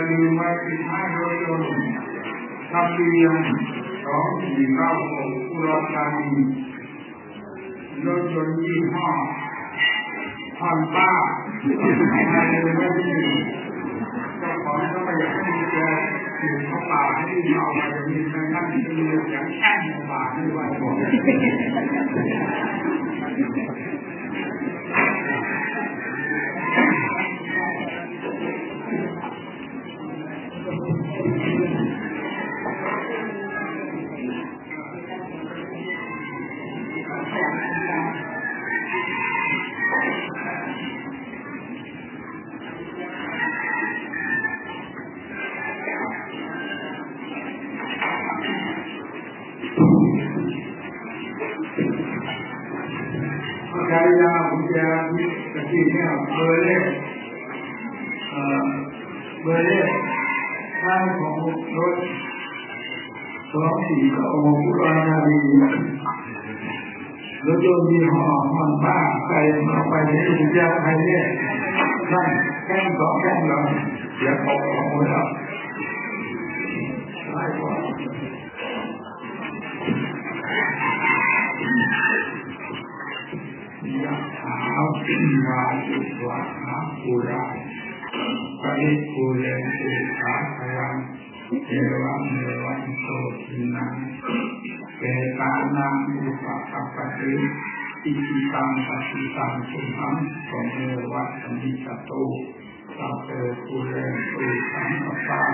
กุญแจลืมไว้ที่ท้ายรถยนต์ทะเบียนสองสี่เก้าหกอุรธานีรถยนต์ยี่ห้อฮอนด้าภายในรถที่เจ้าของก็ไม่อยากให้กุญแจอยู่เข้าป่าให้ที่เอาไปจะมีการนั่งที่เรืออย่างแค่ในป่าที่ว่าบอก สี่ก็โอ้ผู้ราชาดีรถยนต์ยี่ห้อฮอนด้าใครมาไปนี่ผมจะใครเนี่ยนั่นแค่สองแค่เลยเสียของของมดแล้วได้กว่ายะถาวาสุวะหาปุราปริปุเรนติสาครัง เทวะเมวันโตทินังเกตานังอุปปัปปติอิจิตังปัสิตังสุขังสมเมวัสมิสตุสัพเพปุเรนตุสังกปา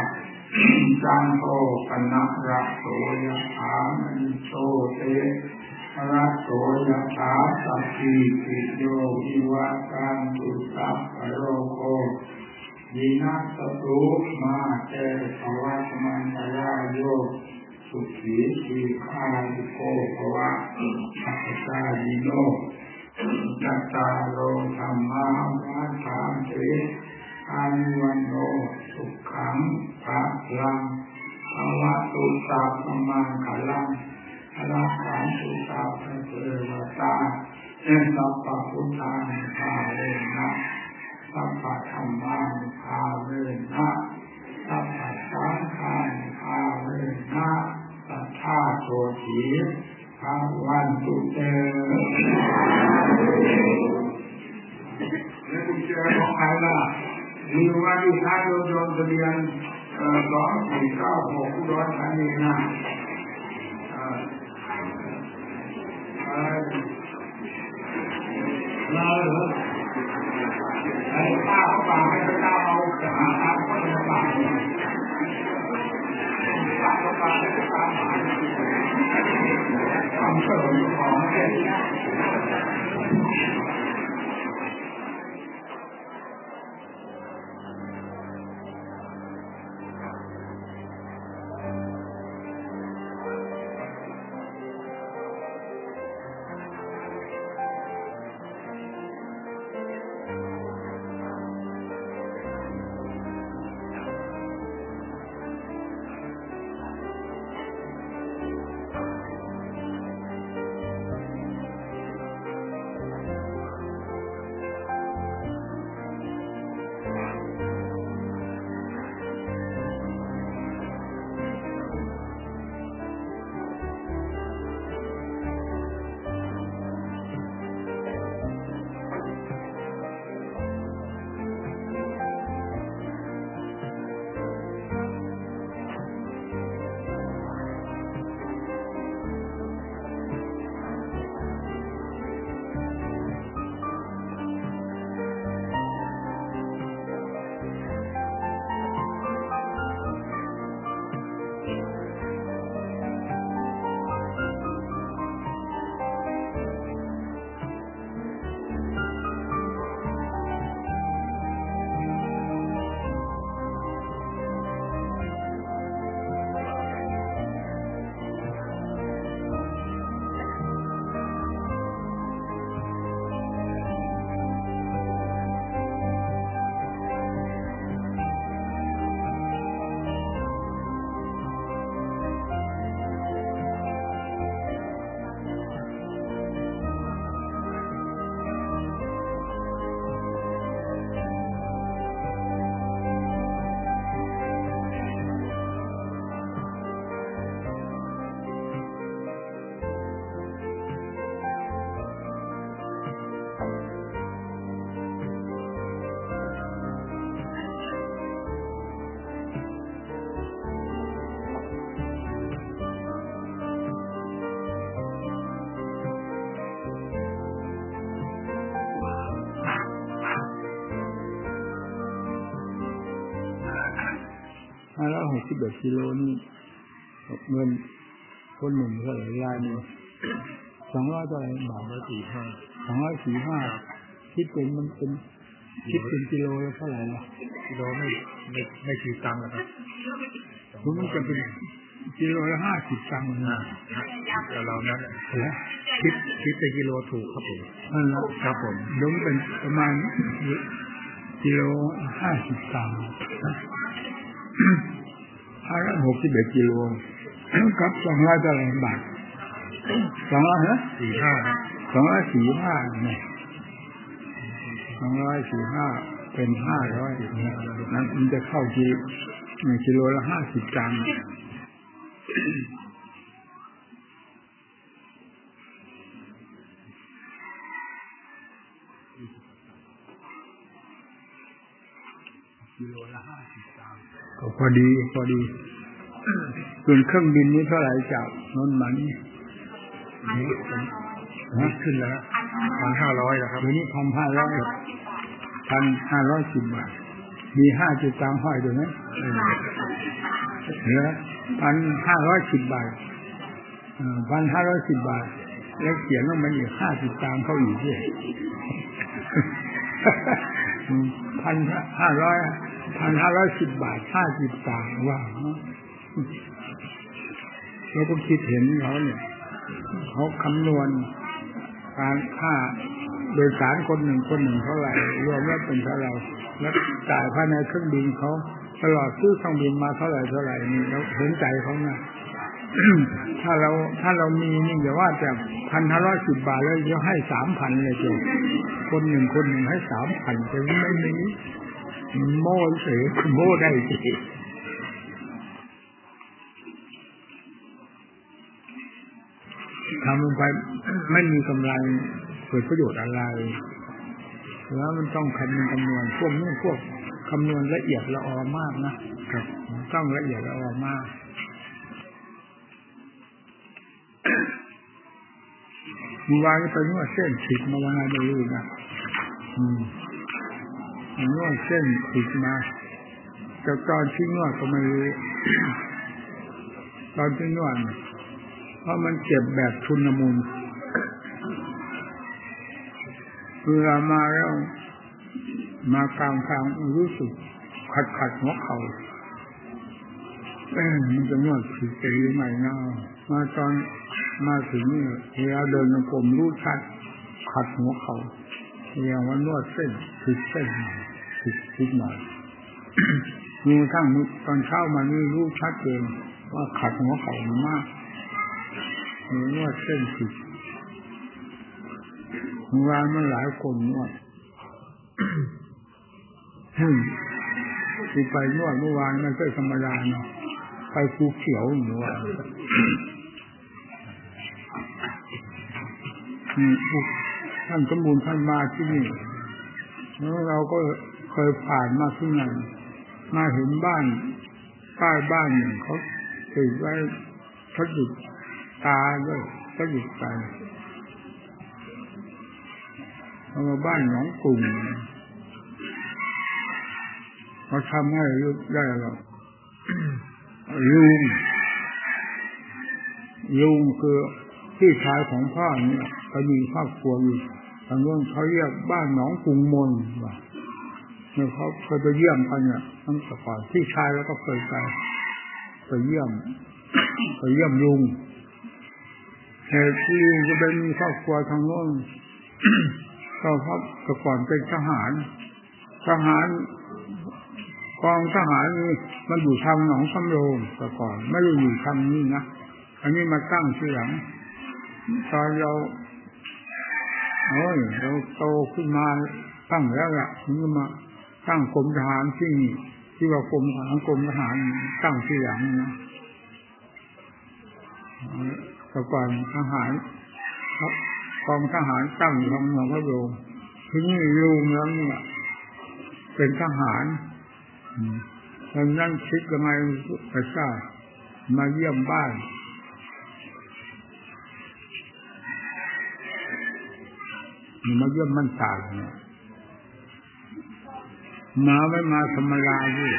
จันโทปนะระโสยะถามณิโชเตระโสยถาสัพพิติโยวิวักันตุสัพพโรโค วินาศตุมาเตภวัตมันตราโยสุขีสีฆาลิโกภวะอัปสายิโนจัตตาโรธรรมาวัฏฐานเตอานิวันโนสุขังภะลังภวะตุสัพพมังคลังอรหันตุสัพพะเทวตาเอสัพพุทธานิพพานะ สัพพะธรรมานิพาเวนะสัพพะสังฆานิพาเวนะสัทธาโสถีภาวันตุเตและกุญแจของใครล่ะมีว่าที่ท้ายรถยนต์ทะเบียนสองสี่เก้าหกร้อยคันนี้นะเราเหรอ ไอ้ข้าวป่าให้พระเจ้าเอาจะหาทางก็จะป่าข้าวป่าให้พระเจ้าหาทำเสริมของเด็ก กสิบเอ็ดกิโลนี่เงินคนหนึ่งเท่าไหร่รายหนึ่งสองร้อยเท่าไหร่บาทร้อยสี่ห้าสองร้อยสี่ห้าคิดเป็นมันเป็นคิดเป็นกิโลแล้วเท่าไหร่ล่ะกิโลไม่ไม่ไม่กี่ตังค์นะครับคือมันจะเป็นกิโลละห้าสิบตังค์อ่านะแต่เรานั้นเหรอคิดคิดเป็นกิโลถูกครับผมนั่นแหละครับผมดมเป็นประมาณกิโลห้าสิบตังค์ ห้าร้อยหกสิบเอ็ดกิโลกับสองร้อยเท่าไหร่บาทสองร้อยฮะสี่ห้าครับสองร้อยสี่ห้าเนี่ยสองร้อยสี่ห้าเป็นห้าร้อยนั้นมันจะเข้ากิโลกิโลละห้าสิบตังค์กิโลละห้าสิบสามก็พอดีพอดี ส่วนเครื่องบินนี้เท่าไหร่จากนนท์มานี่ฮะขึ้นแล้วพันห้าร้อยแล้วครับเดี๋ยวนี้พันห้าร้อยพันห้าร้อยสิบบาท มีห้าจุดตังห้อยด้วยไหมเหลือพันห้าร้อยสิบบาทพันห้าร้อยสิบบาท แล้วเขียนว่ามันอีกห้าสิบตังเข้าอีกด้วยพันห้าร้อยพันห้าร้อยสิบบาทห้าสิบตังค์ว่า เราก็คิดเห็นเขาเนี่ยเขาคำนวณการค่าโดยสารคนหนึ่งคนหนึ่งเท่าไหร่รวมแล้วเป็นเท่าไหร่แล้วจ่ายภายในเครื่องบินเขาตลอดซื้อเครื่องบินมาเท่าไหร่เท่าไหร่นี่เราเห็นใจเขานะถ้าเราถ้าเรามีนี่อย่าว่าแต่พันห้าร้อยสิบบาทแล้วจะให้สามพันเลยเจ้าคนหนึ่งคนหนึ่งให้สามพันแต่ไม่มีโม่เฉยโม่ได้สิ ทำลงไปไม่มีกำไรเกิดประโยชน์อะไร แล้วมันต้องคำนวณคำนวณพวกนี้พวกคำนวณละเอียดละออมากนะครับต้องละเอียดละออมากเมื่อวานไปนวดเส้นผิดมาวันไหนไม่รู้นะอืมนวดเส้นผิดมาแต่ตอนที่นวดก็ไม่รู้ตอนที่นวด เพราะมันเจ็บแบบทุนมุนเวลามาแล้วมากลางทางรู้สึกขัดขัดหัวเขา่าเอ้มันจะนวดผิดไปหม่เนาะมาตอนมาถึงนี่เวลาเดินยังกลมรู้ชัดขัดหัวเขาเรียกว่านวดเส้นผิดเส้นหน่อยผิดผิดหน่อยมีทั้งตอนเช้ามานี่รู้ชัดเจนว่าขัดหัวเข่ามาก มีนวดเส้นผิดเมื่อวานมันหลายคนนวดที่ไปนวดเมื่อวานมันไม่ธรรมดาเนาะไปภูเขียวเมื่อวาท่านสมบูรณ์ท่านมาที่นี่แล้วเราก็เคยผ่านมาที่นั่นมาเห็นบ้านใต้บ้านหนึ่งเขาติดไว้เขาหยุด ตาด้วยเขาหยุดใจเอามาบ้านหนองกลุ่มเขาทำให้ยุบได้หรอกลุงลุงคือพี่ชายของพ่อเนี่ยก็มีครอบครัวอยู่ทางโน้นเขาเรียกบ้านหนองกรุงมนว่าเนี่ยเขาเคยไปเยี่ยมกันเนี่ยตั้งแต่ก่อนพี่ชายแล้วก็เคยไปไปเยี่ยม ไปเยี่ยมลุง แต่ที่ลุงก็เป็นครอบครัวทางโน้นก็เพราะแต่ก่อนเป็นทหาร ทหารกองทหารนี่มันอยู่ทางหนองสำโรงแต่ก่อนไม่ได้อยู่ทางนี้นะอันนี้มาตั้งทีหลังตอนเราโอ้ยเราโตขึ้นมาตั้งแล้วล่ะถึงมาตั้งกรมทหารที่นี่ที่ว่ากรมทหารกรมทหารตั้งที่หลังนะ แต่ก่อนทหารกองทหารตั้งทางหนองพระโรงที่นี่ลุงแล้วเนี่ยเป็นทหารดังนั้นคิดยังไงพระเจ้ามาเยี่ยมบ้านมาเยี่ยมมันตายเนี่ยมาไม่มาธรรมดาด้วย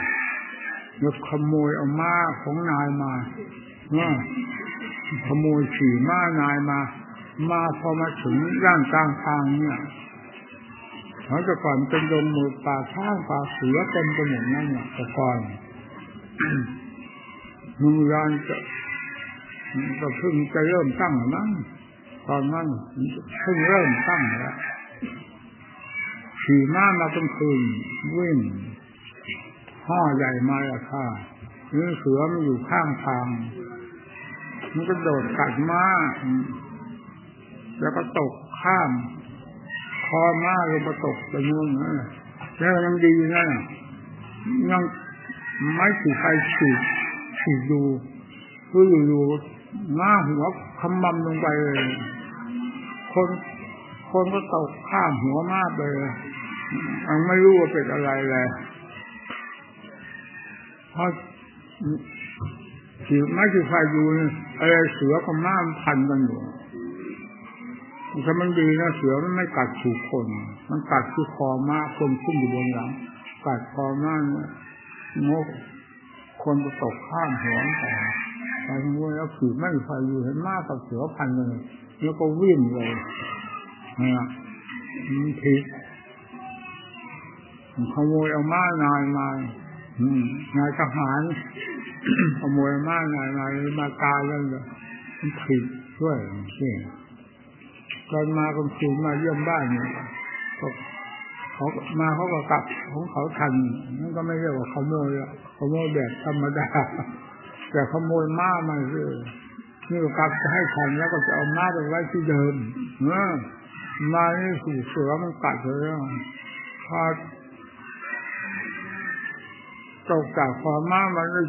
แล้วขโมยเอาม้าของนายมาเนี่ย ขโมยขี่ม้านายมา มาพอมาถึงด้านกลางทางเนี่ยเขาจะก่อนเป็นดงมือป่าช้างป่าเสือเต็มไปหมดนั่นเนี่ยแต่ก่อนมือรานจะก็เพิ่งจะเริ่มตั้งนั้นตอนนั้นเพิ่งเริ่มตั้งแล้วขี่ม้ามาเป็นคืนวิ่งห่อใหญ่มาอะค่ะนี่เสือมันอยู่ข้างทาง มันก็โดดกัดม้าแล้วก็ตกข้าม คอม้าลงมาตกไปนู่นแล้วยังดีนะยังไม่ถือใครฉีดฉีดดูคืออยู่ๆม้าหัวคำบัมลงไปเลยคนคนก็ตกข้ามหัวมาไปเลยยังไม่รู้ว่าเป็นอะไรเลยพราะถือ ไม่ถือใครดูอะไรเสือกับม้าพันกันอยู่ถ้ามันดีนะเสือมันไม่กัดถูกคน มันกัดที่คอม้าคนขึ้นอยู่บนหลังกัดคอม้าเนี่ยงกคนจะตกข้ามหัวไปไปทั้งวันแล้วผีไม่มีใครอยู่เห็นม้ากับเสือพันเลยแล้วก็วิ่งเลยนะมันผิดขโมยเอาม้านายมานายทหาร ขโมยม้านายมามาตายแล้วเลยมันผิดด้วยนี่นตอนมากลางคืนมาเยี่ยมบ้านเนี่ยก็เขามาเขาก็กลับของเขาทันนั่นก็ไม่เรียกว่าขโมยอะขโมยแบบธรรมดา แต่ขโมยม้ามาเลยนี่ก็กลับจะให้ทันแล้วก็จะเอาม้าไปไว้ที่เดิมเออมานี่ถูกเสือมันกัดเลยพอตกจากคอม้ามันเลย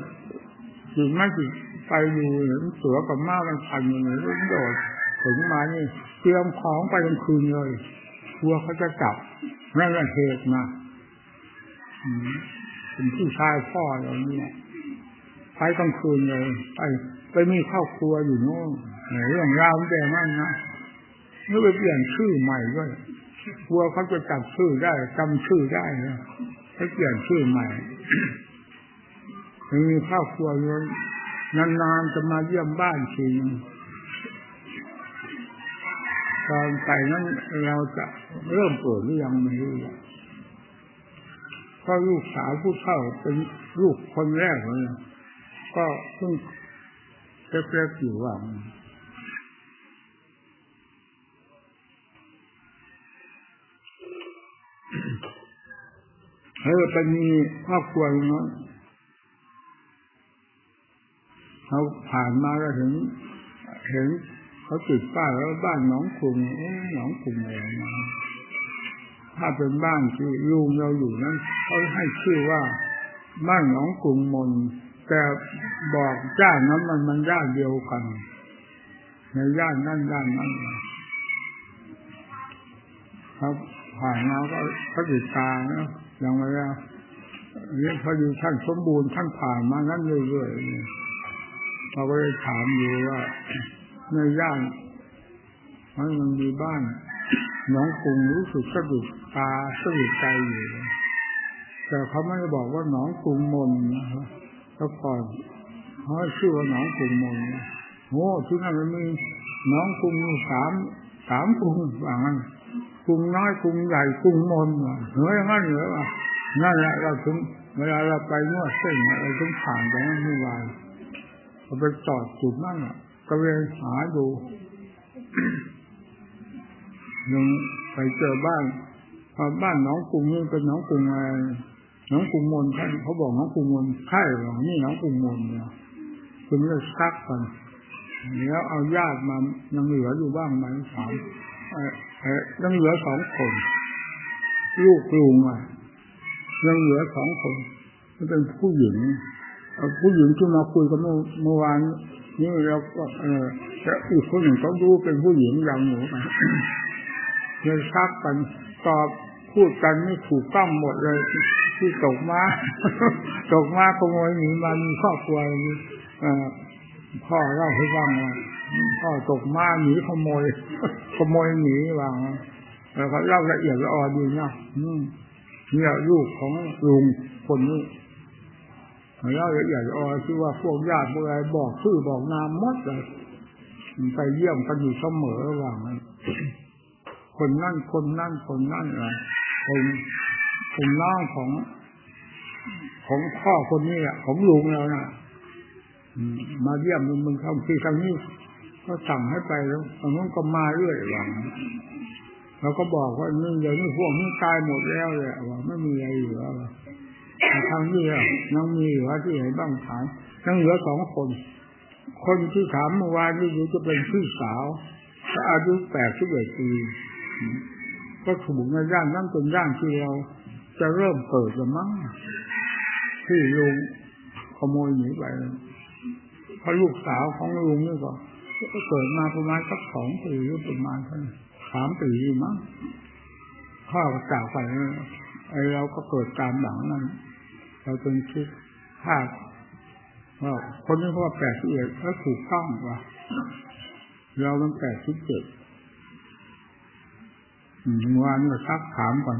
จิงไม่จิไปดูเห็นเสือกับม้ามันพันอยู่เลยโดดถึงมานี่เตรียมของไปกลางคืนเลยกลัวเขาจะจับนั่นแหละเหตุมาเป็นพี่ชายพ่ออย่างนี้ไปกลางคืนเลยไปไปมีครอบครัวอยู่โน่นเรื่องราวมันแต่นั่นนะนี่ไปเปลี่ยนชื่อใหม่ด้วยกลัวเขาจะจับชื่อได้จำชื่อได้นะให้เปลี่ยนชื่อใหม่ มีครอบครัวอยู่นานๆจะมาเยี่ยมบ้านทีนึงตอนไปนั้นเราจะเริ่มโกรธหรือยังไม่รู้เพราะลูกสาวผู้เฒ่าเป็นลูกคนแรกเลยก็เพิ่งเล็กๆอยู่ว่าเออเป็นมีครอบครัวเนาะ เขาผ่านมาก็เห็นเห็นเขาติดป้ายแล้วบ้านหนองคุงเอ๊หนองคุงอะไรมาถ้าเป็นบ้านที่ลุงเราอยู่นั้นเขาให้ชื่อว่าบ้านหนองกุงมนแต่บอกย่านนั้นมันมันย่านเดียวกัน ในย่านนั่นย่านนั้นครับผ่านมาก็เขาติดตาเนาะอย่างไรแล้วเนี่ยเขาอยู่ท่านสมบูรณ์ท่านผ่านมานั้นเรื่อยๆ เราก็เลยถามอยู่ว่าในย่านมันมันมีบ้านน้องกุงรู้สึกสะดุดตาสะดุดใจอยู่แต่เขาไม่ได้บอกว่าหนองกุงมนนะครับแล้วก่อนเขาชื่อว่าหนองกุงมนโอ้ที่นั่นมันมีหนองกุงสามสามกุงว่างั้นกุงน้อยกุงใหญ่กุงมนเฮ้ยงั้นเหรอนั่นแหละเราถึงเวลาเราไปนวดเส้นเราต้องผ่านไปนั่นไม่ไหว เราไปจอดจุดนั่นอะก็เลยหาดูยังไปเจอบ้านพอบ้านน้องกรุงนี่เป็นน้องกรุงอะไรน้องกรุงมนท่านเขาบอกน้องกรุงมนใช่หรอนี่น้องกรุงมนเนี่ยคุณจะซักกันแล้วเอาญาติมายังเหลืออยู่บ้างไหมสามเออยังเหลือสองคน ลูกลุงอะยังเหลือสองคนนี่เป็นผู้หญิง ผู้หญิงที่มาคุยกันเมื่อวานนี่เราก็เออแต่อีกคนหนึ่งเขาดูเป็นผู้หญิงอย่างหนูไปเลยซักกันตอบพูดกันไม่ถูกต้องหมดเลย ที่ตกมาตกมาขโมยหนีมามีครอบครัวนี้พ่อเล่าให้ฟังว่าพ่อตกมาหนีขโมย ขโมยหนีวางแล้วก็เล่าละเอียดละออดีเนาะนี่ลูกของลุงคนนี้ แล้วละเอียดอ่อนที่ว่าพวกญาติพวกอะไรบอกชื่อบอกนามหมดเลยไปเยี่ยมกันอยู่เสมอระหว่างั้นคนนั่นคนนั่นคนนั่นอะไรเป็นเป็นน้องของ ของพ่อคนนี้แหละของลุงเรานะ่ะมาเยี่ยมมึงเข้าที่ครั้งนี้ก็สั่งให้ไปแล้วตรงนู้นก็มาเรื่อยหวังเราก็บอกว่านี่เดี๋ยวนี้พวกนี้ตายหมดแล้วเลยว่าไม่มีอะไรเหลือ ทางนี้ยังมีเหลือที่ไหนบ้างถามยังเหลือสองคน คนที่ถามเมื่อวานนี้จะเป็นพี่สาวอายุแปดสิบเอ็ดปีก็ถูกในย่านนั่นเป็นย่านที่เราจะเริ่มเกิดล้วมั้งที่ลุงขโมยหนีไปเพราะลูกสาวของลุงนี่ก็ก็เกิดมาประมาณสักสองปีหรือประมาณสามปีมั้งพ่อก็จากไปไอเราก็เกิดตามหลังนั้น เราจนคิดภาพว่าคนนี้เขาแปดสิบเอ็ดแล้วถูกต้องว่าเรามันแปดสิบเจ็ดเมื่อวานเราซักถามก่อน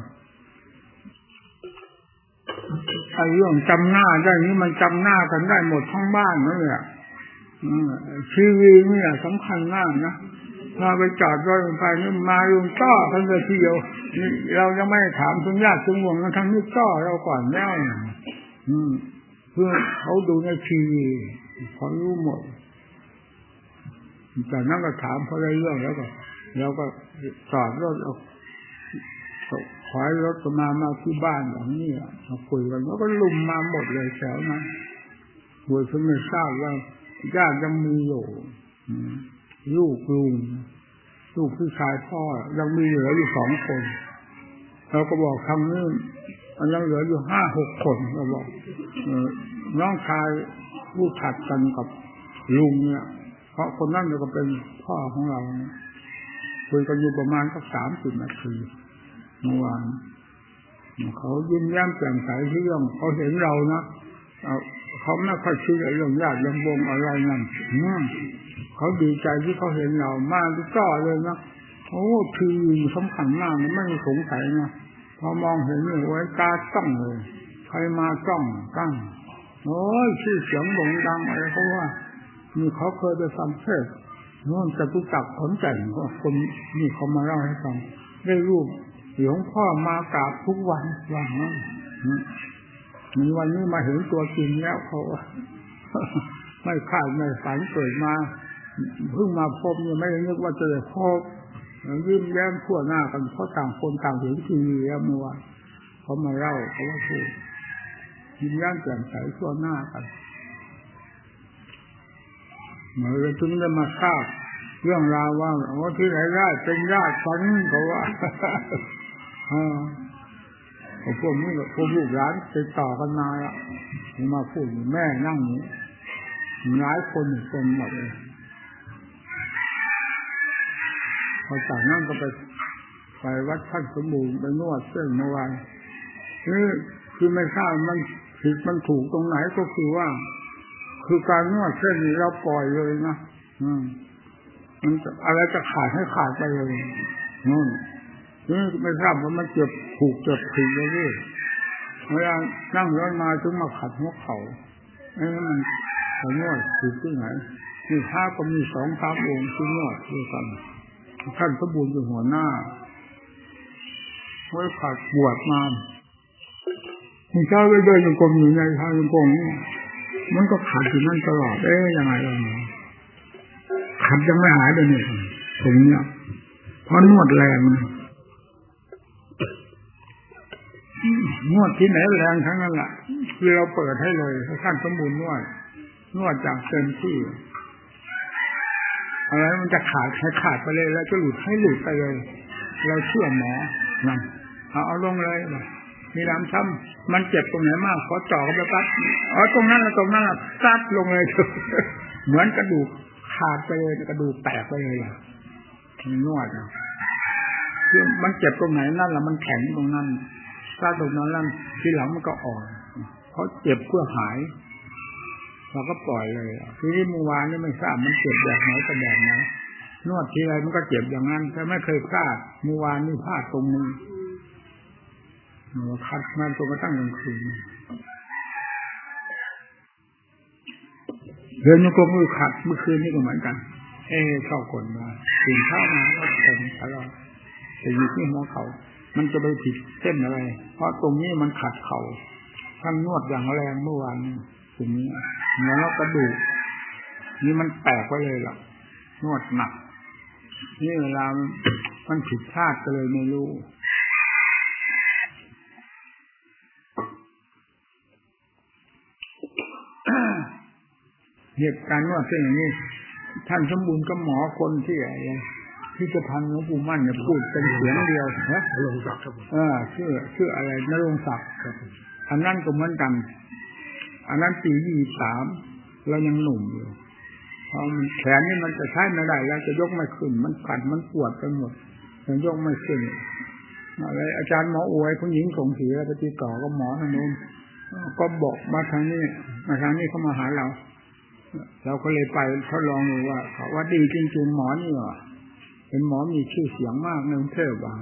ไอ้เรื่องจำหน้าได้นี้มันจำหน้ากันได้หมดทั้งบ้านนั่นแหละชีวิตเนี่ยสำคัญมากนะถ้าไปจอดรถไปนี่มาลุงต้อทั้งเดียวนี่เรายังไม่ถามถึงญาติถึงวงทั้งนี้ต้อเราก่อนแล้วอืม เพื่อเขาดูในทีวีเขารู้หมดจากนั้นก็ถามเขาได้เรื่องแล้วก็เราก็จอดรถเอาขอให้รถมามาที่บ้านอย่างนี้มาคุยกันแล้วก็ลุมมาหมดเลยแถวนั้นโดยที่ไม่ทราบว่าญาติยังมีอยู่ลูกลุงลูกพี่ชายพ่อยังมีเหลืออยู่สองคน เราก็บอกคำนี้ มันยังเหลืออยู่ห้าหกคนเราบอกน้องชายลูกถัดกันกับลุงเนี่ย เพราะคนนั้นเนี่ยก็เป็นพ่อของเราคุยกันอยู่ประมาณสักสามสิบนาทีเมื่อวานเขายิ้มแย้มแจ่มใสที่เรื่องเขาเห็นเรานะเขาไม่ค่อยคิดเรื่องญาติยังวงอะไรนั่นเขาดีใจที่เขาเห็นเรามากที่จ่อเลยนะโอ้ทีสำคัญมากไม่สงสัยนะ พอมองเห็นนี่ไว้ตาจ้องเลยใครมาจ้องตั้งโอ้ยชื่อเสียงโด่งดังอะไรเขาว่านี่เขาเคยไปฟังเทศนู่นจะตุจักขนใจก็คนนี่เขามาเล่าให้ฟังได้รูปหลวงพ่อมากราบทุกวันวันนั้นมีวันนี้มาเห็นตัวจริงแล้วเขาไม่คาดไม่ฝันเกิดมาเพิ่งมาพบเนี่ยไม่ได้นึกว่าจะได้พบ ยิ้มแย้มทั่วหน้ากันเพราะต่างคนต่างเห็นทีวีแล้วเมื่อวานเขามาเล่าเขาว่าพูดยิ้มแย้มแจ่มใสทั่วหน้ากันเมื่อจึงได้มาทราบเรื่องราวว่าโอ้ที่ไหนได้เป็นญาติฝันเขาว่าพวกนี้พวกลูกหลานติดต่อกันมาละมาพูดแม่นั่งนี้หลายคนเต็มหมดเลย พอจากนั้นก็ไปไปวัดท่านสมบูรณ์ไปนวดเส้นเมื่อวานนี่คือไม่ทราบมันผิดมันถูกตรงไหนก็คือว่า คือการนวดเส้นนี้เราปล่อยเลยนะอืมมันอะไรจะขาดให้ขาดไปเลยนู่นนี่ไม่ทราบว่ามันเจ็บผูกเจ็บผิดเลยนี่เวลานั่งรถมาถึงมาขัดหัวเข่าไอ้มันขานวดผิดที่ไหนนี่ท้าก็มีสองสาองค์ที่นวดด้วยกัน ท่านสมบูรณ์เป็นหัวหน้าไว้ผัดบวชมามีเจ้าไปเดินยังกรมอยู่ในทางยังกรมมันก็ขัดอยู่นั่นตลอด เอ๊ยยังไงล่ะขัดยังไม่หายเลยเนี่ยตรงเนี้ยเพราะนวดแรงนวดที่ไหนแรงทั้งนั้นแหละคือเราเปิดให้เลยท่านสมบูรณ์นวด นวดจากเต็มที่ อะไรมันจะขาดให้ขาดไปเลย แล้วจะหลุดให้หลุดไปเลย เราเชื่อหมอนั่นเอาเอาลงเลยมีน้ำช้ำมันเจ็บตรงไหนมากขอจ่อเข้าไปปั๊บอ๋อตรงนั้นตรงนั้นซัดลงเลยเหมือนกระดูกขาดไปเลยกระดูกแตกไปเลยนวดคือมันเจ็บตรงไหนนั่นแหละมันแข็งตรงนั้นซัดตรงนั้นแล้วทีหลังมันก็อ่อนเพราะเจ็บเพื่อหาย เราก็ปล่อยเลยทีนี้เมื่อวานนี่ไม่ทราบมันเจ็บแบบไหนแต่แบบไหนนวดทีไรมันก็เจ็บอย่างนั้นแต่ไม่เคยพลาดเมื่อวานนี่พลาดตรงนึงคัดมาตรงกระตั้งกลางคืนเดินโยกมือขัดเมื่อคืนนี่ก็เหมือนกัน เอ๊เข้ากลมาตื่นเช้ามาก็เต็มตลอดแต่อยู่ที่หัวเขา มันจะไปผิดเส้นอะไร เพราะตรงนี้มันขัดเขา่าท่านนวดอย่างแรงเมื่อวาน นี้ตรงนี้เหมือนเรากระดูกนี่มันแตกไปเลยล่ะนวดหนักนี่เวลามันผิดพลาดก็เลยไม่รู้เหตุการณ์นวดเส้นอย่างนี้ ท่านสมบูรณ์ก็หมอคนที่อะไรที่จะพันหลวงปู่มั่นเนี่ยพูดเป็นเสียงเดียวนะลงศักดิ์ครับผมเออชื่อชื่ออะไรนรงศักดิ์ครับอันนั้นก็เหมือนกัน อันนั้นปียี่สามเรายังหนุ่มอยู่พอแขนนี่มันจะใช้ไม่ได้ แล้วจะยกไม่ขึ้น มันกัดมันปวดไปหมดยังยกไม่ขึ้นอะไรอาจารย์หมออวยผู้หญิงส่งเสียไปติดต่อก็หมอทางนู้นก็บอกมาทางนี้มาทางนี้เขามาหาเรา เราก็เลยไปทดลองดูว่าเขาว่าดีจริงๆหมอนี่อะเป็นหมอมีชื่อเสียงมากในกรุงเทพว่า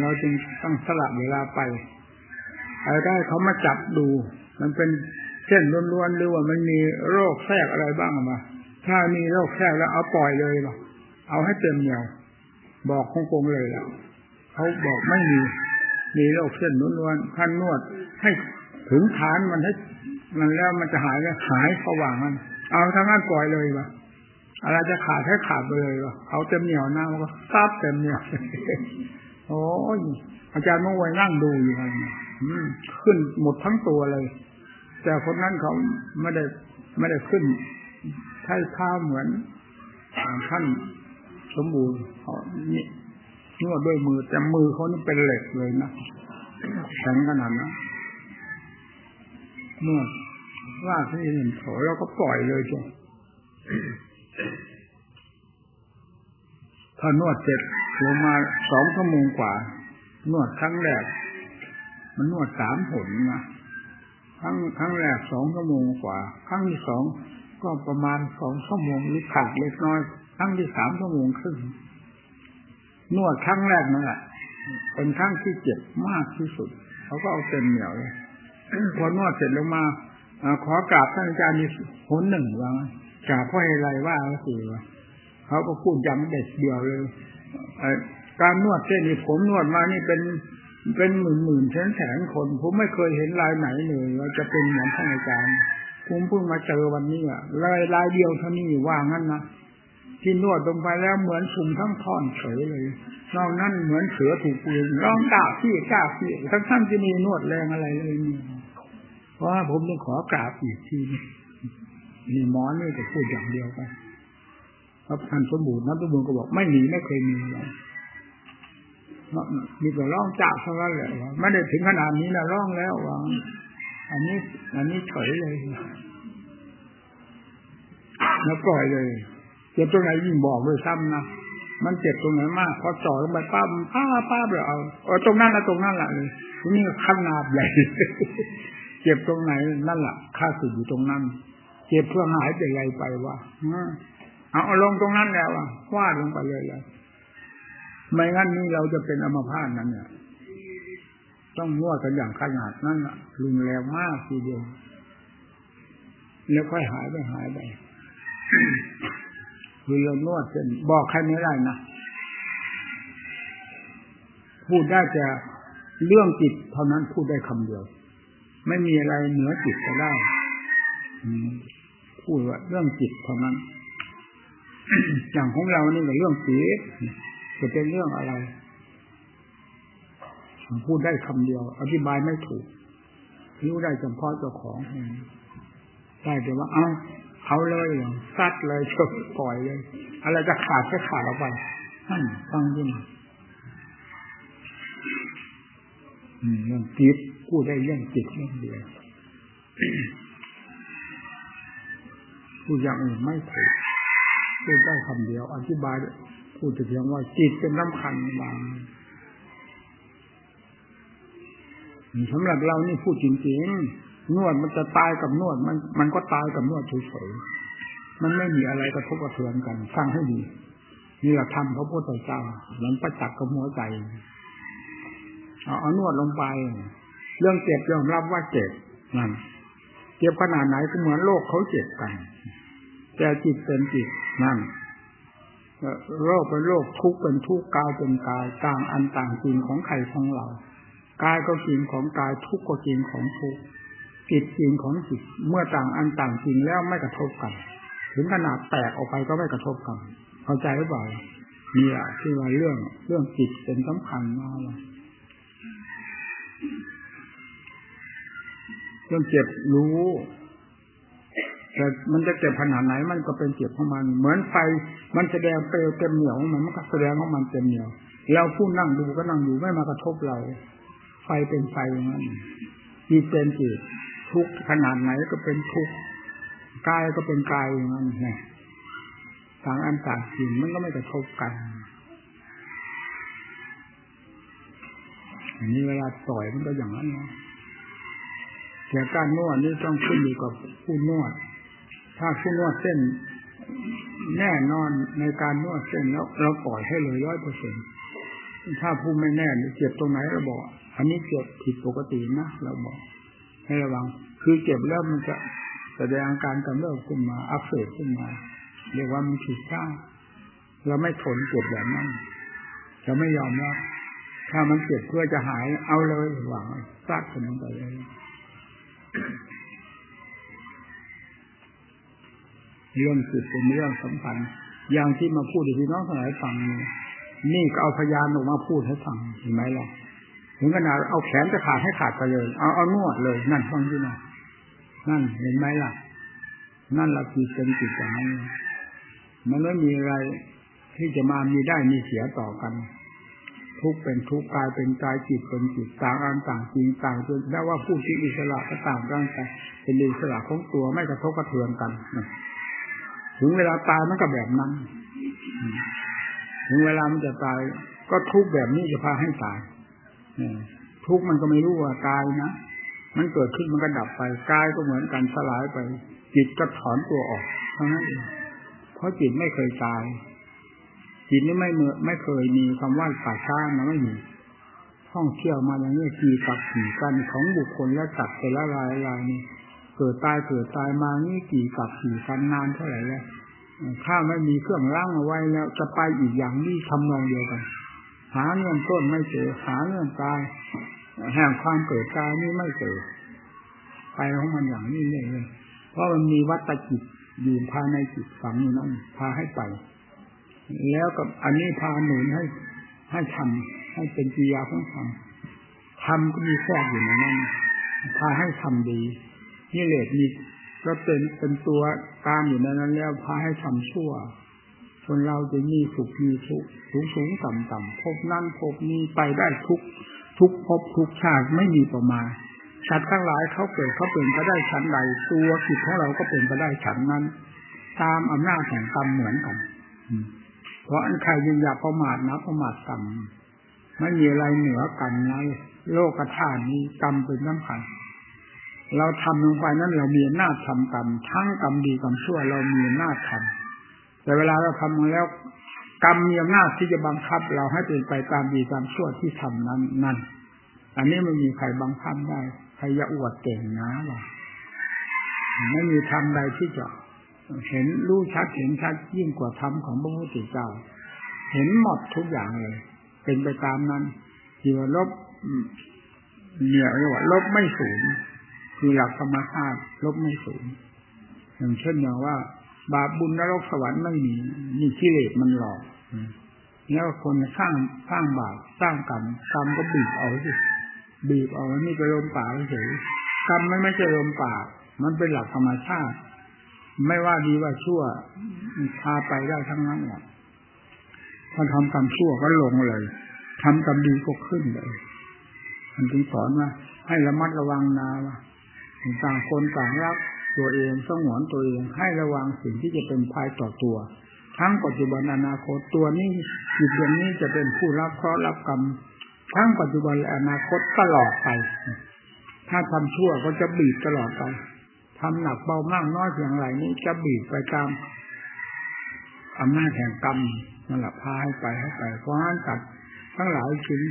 เราจึงต้องสละเวลาไปไปได้เขามาจับดู มันเป็นเส้นล้วนๆหรือว่ามันมีโรคแทรกอะไรบ้างมาถ้ามีโรคแทรกแล้วเอาปล่อยเลยหรอเอาให้เต็มเหนียว บอกคงๆเลยแล้วเขาบอกไม่มีมีโรคเส้นล้วนๆท่านนวด ให้ถึงฐานมันให้มันแล้วมันจะหายหายสว่างมัน เอาทั้งนั้นปล่อยเลยวะอะไรจะขาดให้ขาดไปเลยวะเอาเต็มเหนียวหน้ามันก็ซับเต็มเหนียวโอ้ย อาจารย์มื่อวันนั่งดูอยู่นันขึ้นหมดทั้งตัวเลย แต่คนนั้นเขาไม่ได้ไม่ได้ขึ้นใช้ข้าเหมือนท่านสมบูรณ์เขานี่นวดด้วยมือแต่มือเขานี่เป็นเหล็กเลยนะแข็งขนาดนั้นเมื่อว่าที่เห็นโถเราก็ปล่อยเลยจ้ะพอนวดเสร็จลงมาสองชั่วโมงกว่า นวดครั้งแรก มันนวดสามผลนะครั้งครั้งแรกสองชั่วโมงกว่า ครั้งที่สองก็ประมาณสองชั่วโมงหรือขาดเล็กน้อย ครั้งที่สามชั่วโมงครึ่งนวดครั้งแรกนั่นแหละเป็นครั้งที่เจ็บมากที่สุด เขาก็เอาเต็มเหนียวเลยพอนวดเสร็จลงมาขอกราบท่านอาจารย์มีหนหนึ่งว่ากราบพ่ออะไรว่าก็คือเขาก็พูดย้ำเด็ดเดียวเลย การนวดเส้นนี้ผมนวดมานี่เป็นเป็นหมื่นหมื่นแสนแสนคน ผมไม่เคยเห็นลายไหนเลยว่าจะเป็นเหมือนท่านอาจารย์ผมเพิ่งมาเจอวันนี้อะลายลายเดียวเท่านี้ว่างั้นนะที่นวดลงไปแล้วเหมือนสุ่มทั้งท่อนเฉยเลยนอกนั้นเหมือนเสือถูกปืนร้องกล้าพี่กล้าพี่ทั้งท่านจะมีนวดแรงอะไรเลยนี่เพราะว่าผมต้องขอกราบอีกทีนี่หมอนี่จะพูดอย่างเดียวกันครับท่านสมบูรณ์นับสมบูรณ์ก็บอกไม่มีไม่เคยมีเลย มีแต่ร้องจ่าเท่านั้นแหละไม่ได้ถึงขนาดนี้นะร้องแล้วว่าอันนี้ อันนี้เฉยเลยแล้วปล่อยเลยเจ็บตรงไหนยิ่งบอกเลยซ้ำนะมันเจ็บตรงไหนมากพอจ่อลงไปป้าป้าป้าเลยเอาเออตรงนั้นละตรงนั้นแหละเลยนี่ขนาดใหญ่เจ็บตรงไหนนั่นแหละค่าสุดอยู่ตรงนั้น เจ็บเพื่อหายเป็นไรไปวะเอาลงตรงนั้นแล้วอะวาดลงไปเลยเลย ไม่งั้นนี่เราจะเป็นอัมพาตนั้นเนี่ยต้องนวดกันอย่างขนาดนั้นอะรุนแรงมากทีเดียวแล้วค่อยหายไปหายไปคือเรานวดเส้นบอกใครไม่ได้นะพูดได้แต่เรื่องจิตเท่านั้นพูดได้คำเดียว ไม่มีอะไรเหนือจิตก็ได้พูดว่าเรื่องจิตเท่านั้นอย่างของเรานี่เป็นเรื่องจิต จะเป็นเรื่องอะไรพูดได้คำเดียว อธิบายไม่ถูกรู้ได้เฉพาะเจ้าของได้แต่ว่า เอ้าเขาเลยซัดเลยชกปล่อยเลย อะไรจะขาดก็ขาดออกไปท่นฟังยิ่งเรื่องจิตพูดได้เรื่องจิตเรื่องเดียวพูดอย่างอื่นไม่ถูกพูดได้คำเดียว อธิบาย พูดแต่เพียงว่าจิตเป็นสำคัญบางสำหรับเรานี่พูดจริงๆ นวดมันจะตายกับนวด มันมันก็ตายกับนวดเฉยๆ มันไม่มีอะไรกระทบกระเทือนกันฟังให้ดีนี่แหละทำพระพุทธเจ้ามันประจักษ์กับหัวใจเอาเอานวดลงไป เรื่องเจ็บยอมรับว่าเจ็บนั่นเจ็บขนาดไหนก็เหมือนโลกเขาเจ็บกัน แต่จิตเป็นจิตนั่น โรคเป็นโรคทุกข์เป็นทุกข์กายเป็นกายต่างอันต่างจริงของใครของเรากายก็จริงของกายทุกข์ก็จริงของทุกข์จิตจริงของจิตเมื่อต่างอันต่างจริงแล้วไม่กระทบกัน ถึงขนาดแตกออกไปก็ไม่กระทบกัน เข้าใจหรือเปล่านี่แหละที่ว่าเรื่องเรื่องจิตเป็นสำคัญมากเลยเรื่องเจ็บรู้ แต่มันจะเจ็บขนาดไหนมันก็เป็นเจ็บของมัน เหมือนไฟมันแสดงเปลวเต็มเหนียวของมันมันก็แสดงของมันเต็มเหนียวเราผู้นั่งดูก็นั่งอยู่ไม่มากระทบเรา ไฟเป็นไฟอย่างนั้นจิตเป็นจิตทุกขนาดไหนก็เป็นทุกกายก็เป็นกายอย่างนั้นไงต่างอันต่างสิ่งมันก็ไม่กระทบกันอันนี้เวลาต่อยมันก็อย่างนั้นนะแต่การนวดนี่ต้องขึ้นอยู่กับผู้นวด ถ้าผู้นวดเส้น แน่นอนในการนวดเส้นแล้วเราปล่อยให้เลยร้อยเปอร์เซ็นถ้าผู้ไม่แน่เจ็บตรงไหนเราบอก อันนี้เจ็บผิดปกตินะเราบอก ให้ระวัง คือเจ็บแล้วมันจะแสดงอาการกำเริบขึ้นมา อักเสบขึ้นมาเรียกว่ามันผิดพลาดเราไม่ทนเจ็บแบบนั้นจะไม่ยอมรับถ้ามันเจ็บเพื่อจะหายเอาเลยหวังซัดกันลงไปเลย เรื่องจิตเป็นเรื่องสำคัญอย่างที่มาพูดที่น้องทั้งหลายฟังนี่ก็เอาพยานออกมาพูดให้ฟังเห็นไหมล่ะถึงขนาดเอาแขนจะขาดให้ขาดไปเลย เอาเอานวดเลยนั่นฟังที่นั่นนั่นเห็นไหมล่ะ นั่นละจิตเป็นจิตอย่างนั้นมันไม่มีอะไรที่จะมามีได้มีเสียต่อกัน ทุกเป็นทุกกายเป็นกายจิตเป็นจิตต่างอันต่างจริงต่างจนแม้ว่าผู้ที่อิสระก็ต่างกันแต่เป็นอิสระของตัวไม่กระทบกระเทือนกัน ถึงเวลาตายมันก็แบบนั้น ถึงเวลามันจะตาย ก็ทุกแบบนี้จะพาให้ตายทุกมันก็ไม่รู้ว่ากายนะ มันเกิดขึ้นมันก็ดับไปกายก็เหมือนกันสลายไป จิตก็ถอนตัวออกเท่านั้นเองเพราะจิตไม่เคยตาย จิตนี่ไม่เมื่อไม่เคยมีคำว่าป่าช้านะไม่มีท่องเที่ยวมาอย่างนี้ขี่กับขี่กันของบุคคลและสัตว์แต่ละรายรายนี่ เกิดตายเกิดตายมานี่กี่กับขี่กันนานเท่าไหร่แล้วถ้าไม่มีเครื่องล้างเอาไว้แล้วจะไปอีกอย่างนี้ทำนองเดียวกัน หาเงื่อนต้นไม่เจอ หาเงื่อนตายแห่งความเกิดตายนี่ไม่เจอไปของมันอย่างนี้เลย เพราะมันมีวัตจิตอยู่ภายในจิตฝังอยู่นั่นพาให้ไป แล้วกับอันนี้พาหนุนให้ให้ทำให้เป็นจียาของทำทำก็มีแทรกอยู่ในนั้นพาให้ทำดี นี่เลสมีก็เป็นเป็นตัวตามอยู่ในนั้นแล้วพาให้ทำชั่ว คนเราจะมีสุขมีทุกสูงสูงต่ำต่ำพบนั่นพบนี้ไปได้ทุกทุกพบทุกชาติไม่มีประมาณสัตว์ทั้งหลายเขาเกิดเขาเป็นไปได้ชั้นใดตัวจิตของเราก็เป็นไปได้ชั้นนั้น ตามอำนาจแห่งกรรมเหมือนกันเพราะอันใครยิงอยากประมาทนะประมาทกรรมไม่มีอะไรเหนือกรรมนะโลกธาตุนี้กรรมเป็นสำคัญ เราทำลงไปนั้นเรามีหน้าทำกรรมทั้งกรรมดีกรรมชั่วเรามีหน้าทำแต่เวลาเราทำมาแล้วกรรมมีอำนาจที่จะบังคับ เราให้เป็นไปตามดีตามชั่วที่ทำนั้นนั่นอันนี้ไม่มีใครบังคับได้ใครจะอวดเก่งนะหรอไม่มีธรรมใดที่จะเห็นรู้ชัดเห็นชัดยิ่งกว่าธรรมของพระพุทธเจ้า เห็นหมดทุกอย่างเลย เป็นไปตามนั้นที่ว่าลบเนี่ยเรียกว่าลบไม่สูญ คือหลักธรรมชาติลบไม่สูญอย่างเช่นอย่างว่า บาปบุญนรกสวรรค์ไม่มีนี่กิเลสมันหลอกแล้วคนสร้างสร้างบาปสร้างกรรมกรรมก็บีบเอาสิบีบเอานี่ก็ลมปากเฉยกรรมมันไม่ใช่ลมปากมันเป็นหลักธรรมชาติ ไม่ว่าดีว่าชั่วพาไปได้ทั้งนั้นแหละถ้าทำกรรมชั่วก็ลงเลยทำกรรมดีก็ขึ้นเลยมันถึงสอนว่าให้ระมัดระวังนาว่า ต่างคนต่างรักตัวเองสงวนตัวเองให้ระวังสิ่งที่จะเป็นภัยต่อตัว ทั้งปัจจุบันอนาคตตัวนี้จิตดวงนี้จะเป็นผู้รับเคราะห์รับกรรมทั้งปัจจุบันและอนาคตตลอดไป ถ้าทำชั่วก็จะบีบตลอดไปทำหนักเบามากน้อยเพียงไรนี้จะบีบไปตามอำนาจแห่งกรรมนั่นแหละพาให้ไปให้ไปเพราะฉะนั้นตัดทั้งหลายชิ้น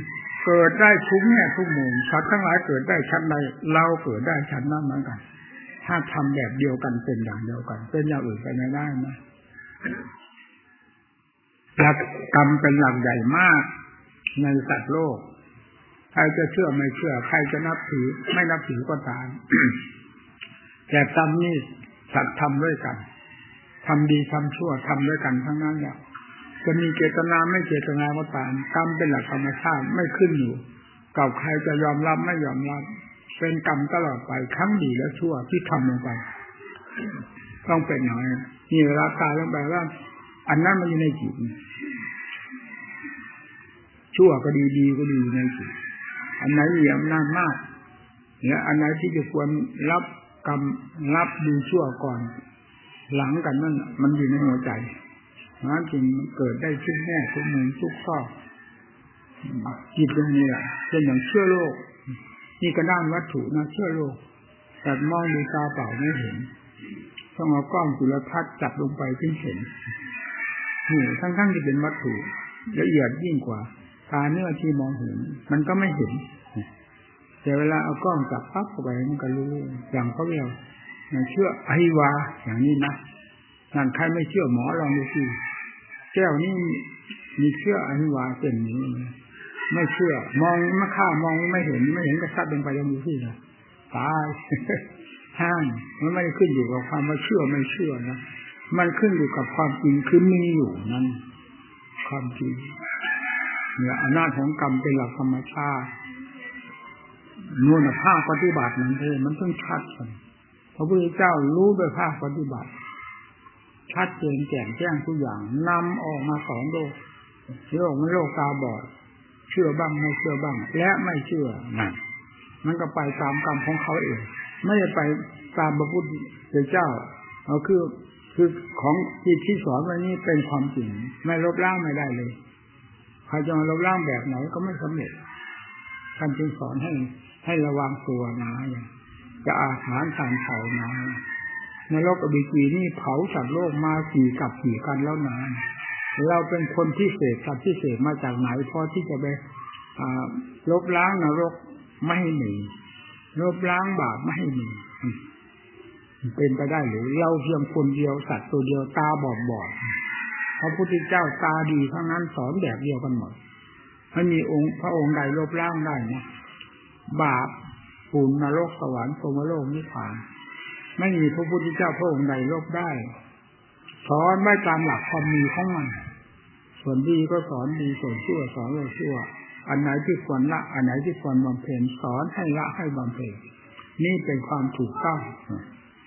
เกิดได้ทุกแง่ทุกมุมสัตว์ทั้งหลายเกิดได้ชั้นใดเราเกิดได้ชั้นนั้นเหมือนกัน ถ้าทำแบบเดียวกันเป็นอย่างเดียวกัน เป็นอย่างอื่นไปไม่ได้นะหลักกรรมเป็นหลักใหญ่มากในสัตว์โลก ใครจะเชื่อไม่เชื่อ ใครจะนับถือ ไม่นับถือก็ตามแต่กรรมนี่สัตว์ทำด้วยกันทำดีทำชั่วทำด้วยกันทั้งนั้นแหละ จะมีเจตนาไม่เจตนาก็ตามกรรมเป็นหลักธรรมชาติไม่ขึ้นอยู่กับใครจะยอมรับไม่ยอมรับ เป็นกรรมตลอดไปทั้งดีและชั่วที่ทำลงไป ต้องเป็นอย่างนี้นี่เวลาตายลงไปว่า อันนั้นมันอยู่ในจิตชั่วก็ดีดีก็ดีในจิตอันไหนมีอำนาจมาก และอันไหนที่จะควรรับกรรมรับดีชั่วก่อน หลังกันนั่นมันอยู่ในหัวใจ นั้นจึงเกิดได้ทุกแง่ทุกมุมทุกข้อจิตตรงนี้แหละเป็นอย่างเชื่อโลกนี่ก็ด้านวัตถุนะเชื่อโลกแต่มองดูตาเปล่าไม่เห็นต้องเอากล้องจุลทรรศน์จับลงไปถึงเห็นนี่ทั้งๆที่เป็นวัตถุละเอียดยิ่งกว่า ตาเนื้อที่มองเห็น มันก็ไม่เห็นแต่เวลาเอากล้องจับปั๊บเข้าไปมันก็รู้อย่างเขาเรียกเชื่อไอวาอย่างนี้นะนั่นใครไม่เชื่อหมอลองดูสิ แก้วนี่มีเชื่ออนิวาเป็นนี้ไม่เชื่อ มองไม่ข้ามองไม่เห็นไม่เห็นก็ซัดลงไปยังดูที่นะตายห้ามมันไม่ได้ขึ้นอยู่กับความว่าเชื่อไม่เชื่อนะมันขึ้นอยู่กับความจริงคือมีอยู่นั้นความจริงเนี่ยอำนาจของกรรมเป็นหลักธรรมชาตินวลภาคปฏิบัติมันเองมันต้องชัดกันพระพุทธเจ้ารู้โดยภาคปฏิบัติ ชัดเจนแจ่มแจ้งทุกอย่างนำออกมาสอนโลกโลกมันโลกตาบอด เชื่อบ้างไม่เชื่อบ้าง และไม่เชื่อนั่นมันก็ไปตามกรรมของเขาเอง ไม่ได้ไปตามพระพุทธเจ้าเอาคือคือของที่ที่สอนว้นี้เป็นความจริง ไม่ลบล้างไม่ได้เลยใครจะมาลบล้างแบบไหนก็ไม่สำเร็จท่านจึงสอนให้ให้ระวังตัวนะอย่างจะอาหารทานเผานะ ในโลกอบิกีนี่เผาสัตว์โลกมากี่กับกี่กันแล้วนะเราเป็นคนพิเศษสัตว์พิเศษมาจากไหนพอที่จะไปลบล้างนรกไม่ให้มีลบล้างบาปไม่ให้มีเป็นไปได้หรือ เราเพียงคนเดียวสัตว์ตัวเดียวตาบอดบอดพระพุทธเจ้าตาดีทั้งนั้นสอนแบบเดียวกันหมดไม่มีองค์พระองค์ใดลบล้างได้นะบาปปูนนรกสวรรค์พรมโลกนิพพาน ไม่มีพระพุทธเจ้าพระองค์ใดลบได้ สอนไม่ตามหลักความมีของมัน ส่วนดีก็สอนดีส่วนชั่วสอนชั่ว อันไหนที่ควรละ อันไหนที่ควรบำเพ็ญสอนให้ละให้บำเพ็ญนี่เป็นความถูกต้อง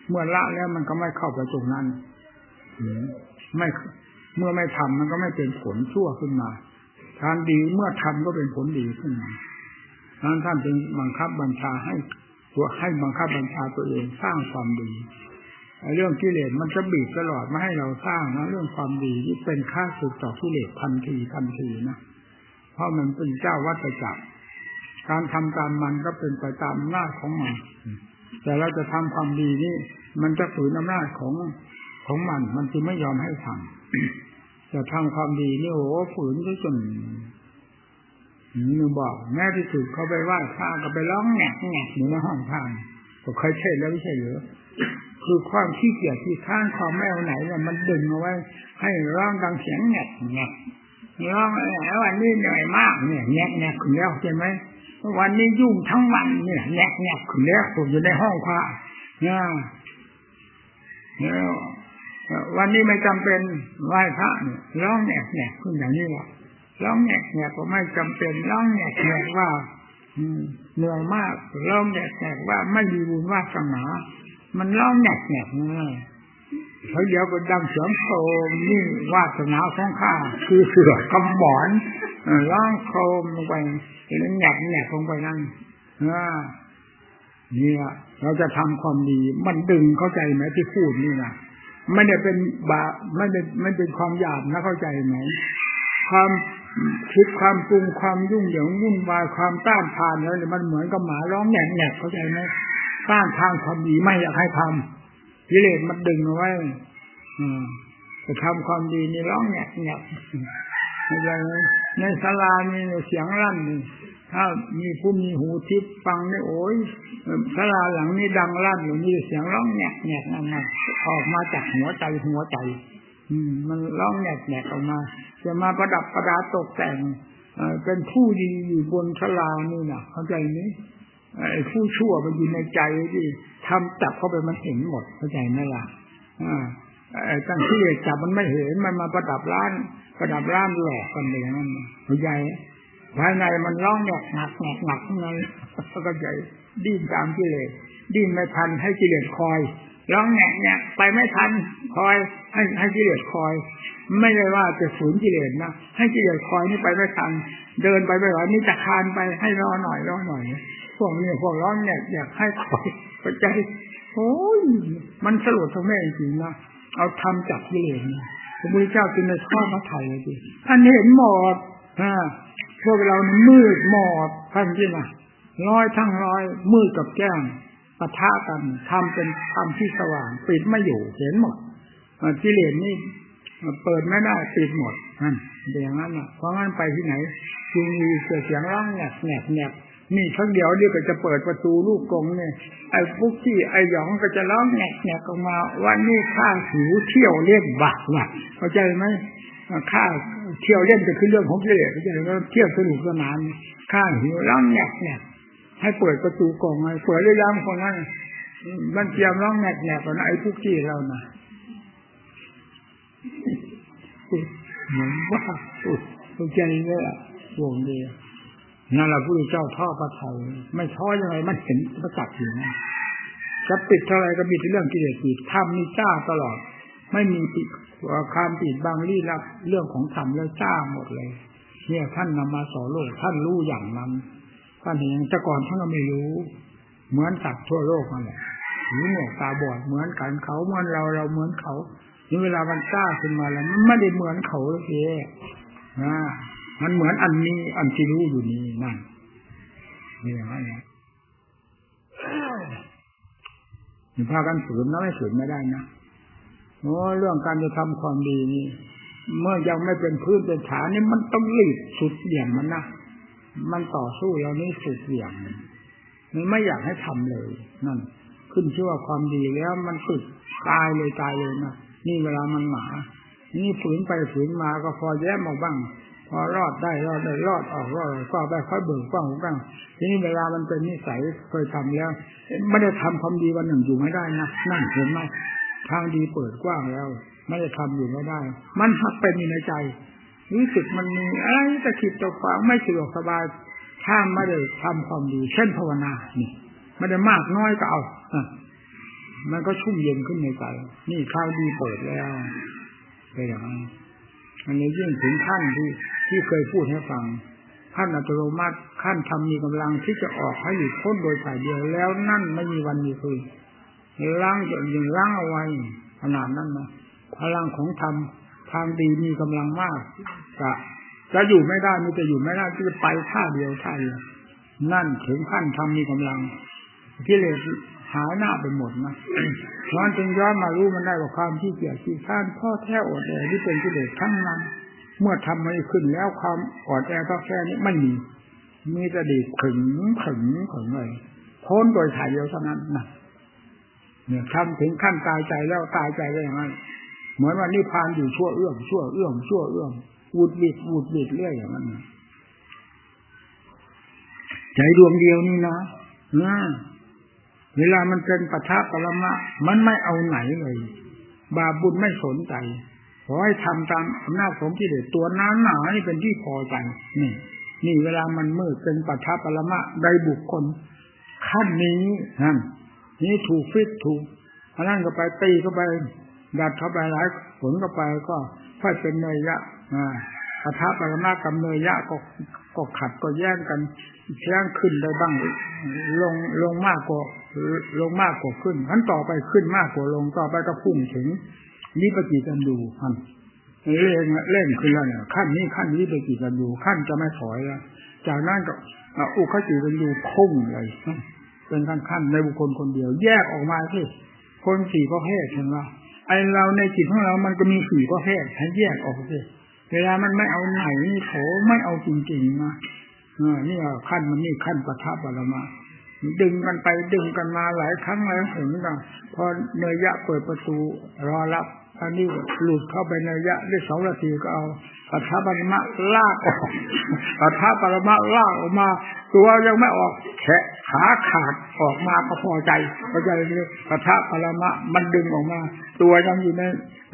เมื่อละแล้วมันก็ไม่เข้าไปตรงนั้นไม่เมื่อไม่ทำมันก็ไม่เป็นผลชั่วขึ้นมาทานดีเมื่อทำก็เป็นผลดีขึ้นมานั้นท่านจึงบังคับบัญชาให้ ตัวให้บังคับบัญชาตัวเองสร้างความดีเรื่องกิเลสมันจะบีบตลอดไม่ให้เราสร้างนะเรื่องความดีนี่เป็นค่าสุดต่อกิเลสทันทีทันทีนะเพราะมันเป็นเจ้าวัฏจักร การทำตามมันก็เป็นไปตามอำนาจของมัน แต่เราจะทำความดีนี่มันจะฝืนอำนาจของของมัน มันจึงไม่ยอมให้ทำจะทำความดีนี่โอ้ฝืนจน นี่บอก แม่ที่สุดเขาไปไหว้พระก็ไปร้องแงกแงกอยู่ในห้องพระก็เคยเช่แล้วไม่ใช่เหรอคือความขี้เกียจที่ข้างความแม่ไหนเนี่ยมันดึงเอาไว้ ให้ร้องดังเสียงแงกแงกร้องแล้ววันนี้เหนื่อยมากเนี่ยแงกแงกคุณแล้วใช่ไหมวันนี้ยุ่งทั้งวันเนี่ยแงกแงกคุณแล้วผมอยู่ในห้องพระเนี่ยวันนี้ไม่จำเป็นไหว้พระเนี่ยร้องแงกแงกคุณอย่างนี้แหละ ร้องแงกแงกก็ไม่จำเป็นร้องแงกแงกว่าเหนื่อยมากร้องแงกแงกว่าไม่มีบุญวาสนามันร้องแงกแงกง่ยเขาเดี๋ยวก็ดังเสียงโคมนี่วาสนาของข้าคือเสือกำบอนร้องโคมลงไปแล้วแงกแงกลงไปนั่นเนี่ย เราจะทำความดี มันดึงเข้าใจไหมที่พูดนี่นะไม่ได้เป็นบาไม่ได้ไม่เป็นความหยาบนะเข้าใจไหมความ คิดความปรุงความยุ่งเหยิงวุ่นวายความต้านทานเนี่ยมันเหมือนกับหมาร้องแหนแหนเข้าใจไหมต้านทานความดีไม่อยากให้ทำกิเลสมันดึงเอาไว้อืมจะทำความดีนี่ร้องแหนแหนในใจในศาลานี่เสียงรั่นนี่ถ้ามีผู้มีหูทิพฟังนี่โอ้ยสลาหลังนี้ดังลั่นอยู่นี่เสียงร้องแงกแงกนั่นนะออกมาจากหัวใจหัวใจ มันร้องแงกแงกออกมา จะมาประดับประดาตกแต่งเป็นผู้ดีอยู่บนชลานี่นะเข้าใจไหมไอ้ผู้ชั่วมันอยู่ในใจที่ทำจับเข้าไปมันเห็นหมดเข้าใจไหมล่ะไอ้ตั้งที่จับมันไม่เห็นมันมาประดับร้าน ประดับร้านหลอกกันอย่างนั้นเข้าใจภายในมันร้องแงกหนักแงกหนักข้างในเข้าใจดิ้นตามกิเลสดิ้นไม่ทันให้กิเลสคอย ร้องแงกแงกไปไม่ทันคอย ให้ให้กิเลสคอย ไม่ได้ว่าจะสูญกิเลสนะให้กิเลสคอยนี่ไปไม่ทัน เดินไปไม่ไหวนี่จะคานไปให้รอหน่อยรอหน่อยพวกนี้พวกร้องแงกอยากให้คอยเข้าใจโอ้ยมันสลดทั้งแม่จริงนะเอาทำจับกิเลสนะพระพุทธเจ้าจึงในข้อพระไถ่เลยดิท่านเห็นหมดอ่าพวกเรามืดหมดท่านที่นะร้อยทั้งร้อยมืดกับแก้ง ปะทะกันทำเป็นทำที่สว่างปิดไม่อยู่เห็นหมดกิเลสนี่เปิดไม่ได้ปิดหมดนั่นอย่างนั้นอะเพราะงั้นไปที่ไหนจึงมีเสียงร้องแหนบแหนบแหนบนี่ครั้งเดียวเดียวก็จะเปิดประตูลูกกงเนี่ยไอ้พวกที่ไอ้หยองก็จะร้องแหนกแหนกออกมาว่านี่ข้าหิวเที่ยวเล่นบักว่ะเข้าใจไหมข้าเที่ยวเล่นจะคือเรื่องของกิเลสเข้าใจไหมเที่ยวสนุกสนานข้าหิวร้องแหนกแหนก ให้เปิดประตูกงไงเปิดเรื่องคนนั้นมันเตรียมร้องแหนกแหนกก่อนไอ้พวกที่เรานะเหมือนว่าเข้าใจไหมล่ะวงเดียวนั่นแหละผู้เจ้าท่อพระไทยไม่ท้อยังไงมันเห็นประจักษ์อยู่นะจะปิดเท่าไรก็มีแต่เรื่องกิเลสปิดทำนี่จ้าตลอด ไม่มีปิดความปิดบางลี้ลับเรื่องของธรรมแล้วจ้าหมดเลย เนี่ยท่านนำมาสอนโลกท่านรู้อย่างนั้น ท่านเห็นแต่ก่อนท่านก็ไม่รู้ เหมือนสัตว์ทั่วโลกนั่นแหละหูหนวกตาบอดเหมือนกันเขาเหมือนเราเราเหมือนเขานี่เวลามันจ้าขึ้นมาแล้วมันไม่ได้เหมือนเขาเลยเองนะมันเหมือนอันนี้อันที่รู้อยู่นี้นั่นนี่อย่างนั้นมีพากันฝืนนะไม่ฝืนไม่ได้นะโอ้เรื่องการจะทำความดีนี่ เมื่อยังไม่เป็นพื้นเป็นฐานนี่มันต้องรีบสุดเหวี่ยงมันนะ มันต่อสู้เรานี่สุดเหวี่ยงมันไม่อยากให้ทำเลย นั่น ขึ้นชื่อว่าความดีแล้วมันฝึกตายเลยตายเลยนะนี่เวลามันหมา นี่ฝืนไปฝืนมาก็พอแย้มออกบ้าง พอรอดได้รอดได้รอดออกรอดก็ไปค่อยเบิ่งกว้างกว้างทีนี้เวลามันเป็นนิสัยเคยทำแล้วไม่ได้ทำความดีวันหนึ่งอยู่ไม่ได้นะนั่นเห็นไหมทางดีเปิดกว้างแล้ว ไม่ได้ทำอยู่ไม่ได้ มันหักเป็นอยู่ในใจ รู้สึกมันมีอะไรตะขิดตะขวางไม่สะดวกสบายถ้าไม่ได้ทำความดี เช่นภาวนานี่ไม่ได้มากน้อยก็เอามันก็ชุ่มเย็นขึ้นในใจนี่ทางดีเปิดแล้วไปอย่างนั้นอันนี้ยิ่งถึงขั้นที่ที่เคยพูดให้ฟังขั้นอัตโนมัติขั้นทำมีกำลังที่จะออกให้หยุดพ้นโดยสายเดียวแล้วนั่นไม่มีวันมีคืนล้างจนยังล้างเอาไว้ขนาดนั้นนะพลังของธรรม ทางดีมีกำลังมากจะจะอยู่ไม่ได้มีแต่อยู่ไม่ได้ที่จะไปท่าเดียวท่าเดียวนั่นถึงขั้นทำมีกำลังกิเลสหายหน้าไปหมดนะมันจึงย้อนมารู้มันได้ว่าความที่เกียจที่ข้านพ่อแท้อดแอที่เป็นกิเลสทั้งนั้น เมื่อทำไม่ขึ้นแล้วความอดแอพ่อแท้นี้ไม่มี มีแต่ดีขึงขึงขึงเลยพ้นโดยถ่ายเดียวเท่านั้นนะเนี่ยทำถึงขั้นตายใจแล้วตายใจได้ยังไง เหมือนว่านิพพานอยู่ชั่วเอื้อมชั่วเอื้อมชั่วเอื้อมวูดวิดวูดวิดเรื่อยอย่างนั้นใจดวงเดียวนี่นะนะเวลามันเป็นปัทะปรมะ มันไม่เอาไหนเลย บาบุญไม่สนใจขอให้ทำตามอำนาจของกิเลสตัวนั้นหนานี่เป็นที่พอใจนี่ นี่เวลามันมืดเป็นปัทะปรมะได้บุคคลขั้นนี้นั่นนี่ถูกฟิตถูกพนั่นก็ไปตีเข้าไป ดัดเข้าไปหลายผลเข้าไปก็ค่อยเป็นเนยยะอ่าปัทะปรมะกับเนยยะก็ก็ขัดก็แย่งกันแย่งขึ้นได้บ้าง ลงลงมากกว่าลงมากกว่าขึ้นขั้นต่อไปขึ้นมากกว่าลงต่อไปก็พุ่งถึงนิพพิกันดูท่านเล่นเล่นขึ้นแล้วเนี่ยขั้นนี้ขั้นนี้ไปกี่กันดูขั้นจะไม่ถอยแล้วจากนั้นก็อุคจิกันดูพุ่งเลยเป็นขั้นขั้นในบุคคลคนเดียว แยกออกมาที่คนสี่ประเภทเห็นว่า ไอเราในจิตของเรามันก็มีสี่ประเภทให้แยกออกสิเวลามันไม่เอาไหนโถไม่เอาจริงๆนะเออนี่ขั้นมันนี่ขั้นประทับอะไรมาดึงกันไปดึงกันมาหลายครั้งหลายหนก็พอเนยยะเปิดประตูรอรับ อันนี้หลุดเข้าไปเนยยะได้สองนาทีก็เอาปัทภปรมะลากออกปัทภปรมะลากออกมา ตัวยังไม่ออกแขะขาขาดออกมาก็พอใจพอใจเลยปัทภปรมะมันดึงออกมา ตัวยังอยู่ใน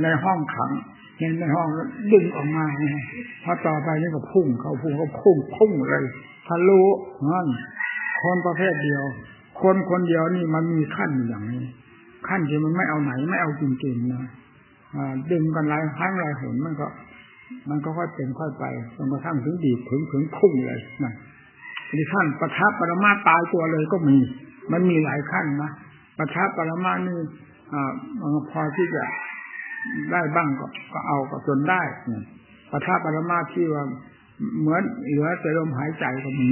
ในห้องขังในในห้องดึงออกมาพอต่อไปนี่ก็พุ่งเขาพุ่งเขาพุ่งพุ่งเลยทะลุนั่นคนประเภทเดียว คนคนเดียวนี่มันมีขั้นอย่างนี้ ขั้นที่มันไม่เอาไหนไม่เอาจริงๆนะ ดึงกันหลายครั้งหลายหนมันก็ มันก็ค่อยเป็นค่อยไปจนกระทั่งถึงดีถึงถึงพุ่งเลยนะที่ขั้นประทับปรมาตายตัวเลยก็มี มันมีหลายขั้นนะประทับปรมานี่อ่าพอที่จะได้บ้างก็ก็เอาก็จนได้ประทับปรมาที่ว่าเหมือนเหลือแต่ลมหายใจก็มี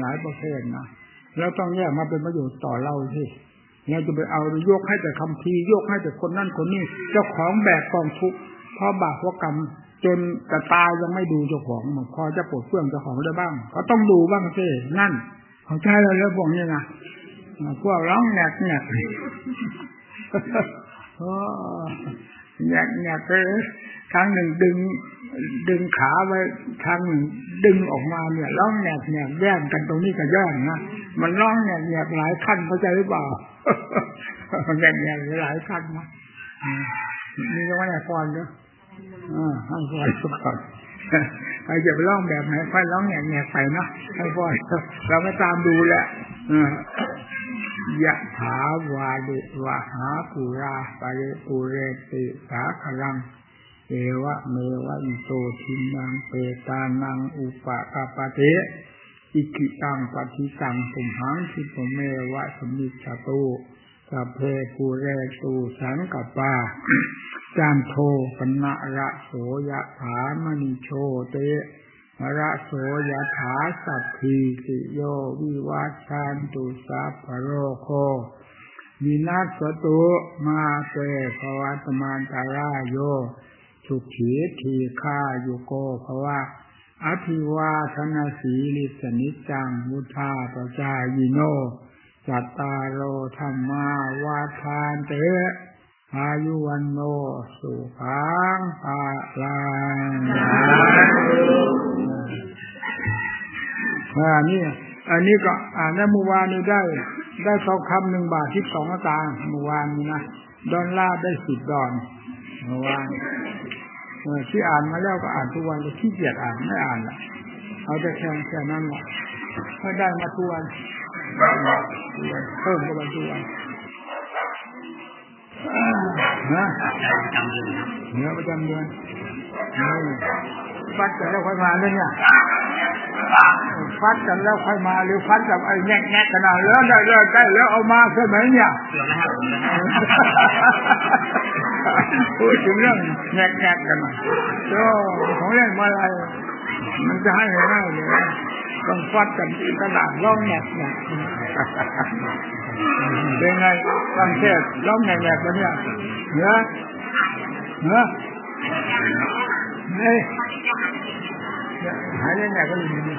หลายประเภทนะแล้วต้องแยกมาเป็นประโยชน์ต่อเราที่ เราจะไปเอายกให้แต่คำพียกให้แต่คนนั่นคนนี้เจ้าของแบกกองทุกข์เพราะบาปเพราะกรรมจนแต่ตายยังไม่ดูเจ้าของพอจะปวดเฟื่องเจ้าของได้บ้าง ก็ต้องดูบ้างสินั่นของใจเราแล้วบอกนี่นะพวกร้องแงกแงกแงกแงกเลย ครั้งหนึ่งดึง ดึงขาไว้ทางหนึ่งดึงออกมาเนี่ยร้องแงกแงกแย่งกันตรงนี้ก็แย่งนะมันร้องแงกแงกหลายขั้นเข้าใจหรือเปล่าแงกแงกหลายขั้นนะนี่ก็ว่าแงกฟอนเนาะอ่าให้ฟอนก่อนใครจะไปร้องแบบไหนค่อยร้องแงกแงกไปเนาะให้ฟอนเราไม่ตามดูแหละยะถาวาลิวะหาปุราปะเรปุเรติสาคลัง เอวะเมวะอิโตทินังเปตานังอุปกาปะเทอิกิตังปฏิตังสุมหังทิปเมวะสมิจตุสัพเพปูเรตูสังกปาจามโทปนะระโสยะถามณิโชเตระโสยะถาสัพพีสิโยวิวัชานตุสัพพโรโควินาศตุมาเตภวัตมันตาราโย สุขีทีฆาโยโกภวะอภิวาทนาสีลิสนิจังมุทาปจายิโน จัตตาโรธรรมาวาทานเตอายุวันโน สุขังภาลังอ่านี่อันนี้ก็อ่านได้เมื่อวานนี้ได้ ได้ทองคำหนึ่งบาทที่สองตางเมื่อวานนี้นะ ดอลลาร์ได้สิบดอนเมื่อวาน ที่อ่านมาแล้วก็อ่านทุกวันก็ขี้เกียจอ่านไม่อ่านละเอาแต่แค่แค่นั้นแหละไม่ได้มาทุกวันเพิ่มกันมาทุกวันนะเนื้อประจำเดือนฟัดกันแล้วค่อยมาเลยเนี่ยฟัดกันแล้วค่อยมาหรือฟัดกับไอ้แง่แง่กันแล้วได้แล้วได้แล้วเอามาใช่ไหมเนี่ย พูดถึงเรื่องแง่แง่กันมาโอ้ของเล่นมาอะไรมันจะให้ง่ายเลยต้องฟัดกันตลาดล่องแง่แง่เป็นไงฟังเทศล่องแง่แง่กันเนี่ยเนื้อเนื้อเฮ้ยหายแงก็อยู่นี่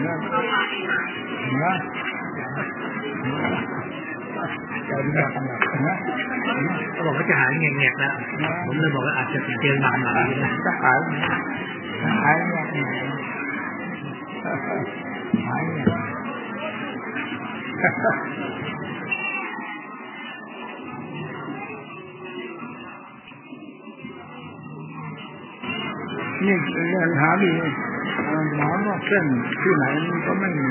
เนื้อเนื้อจะนะ เขาบอกว่าจะหายเงียบๆแล้วผมเลยบอกว่าอาจจะเจอหนักหนักจะหายหายเงียบหายเงียบนี่เรื่องหาดีหมอว่าเส้นที่ไหนก็ไม่มี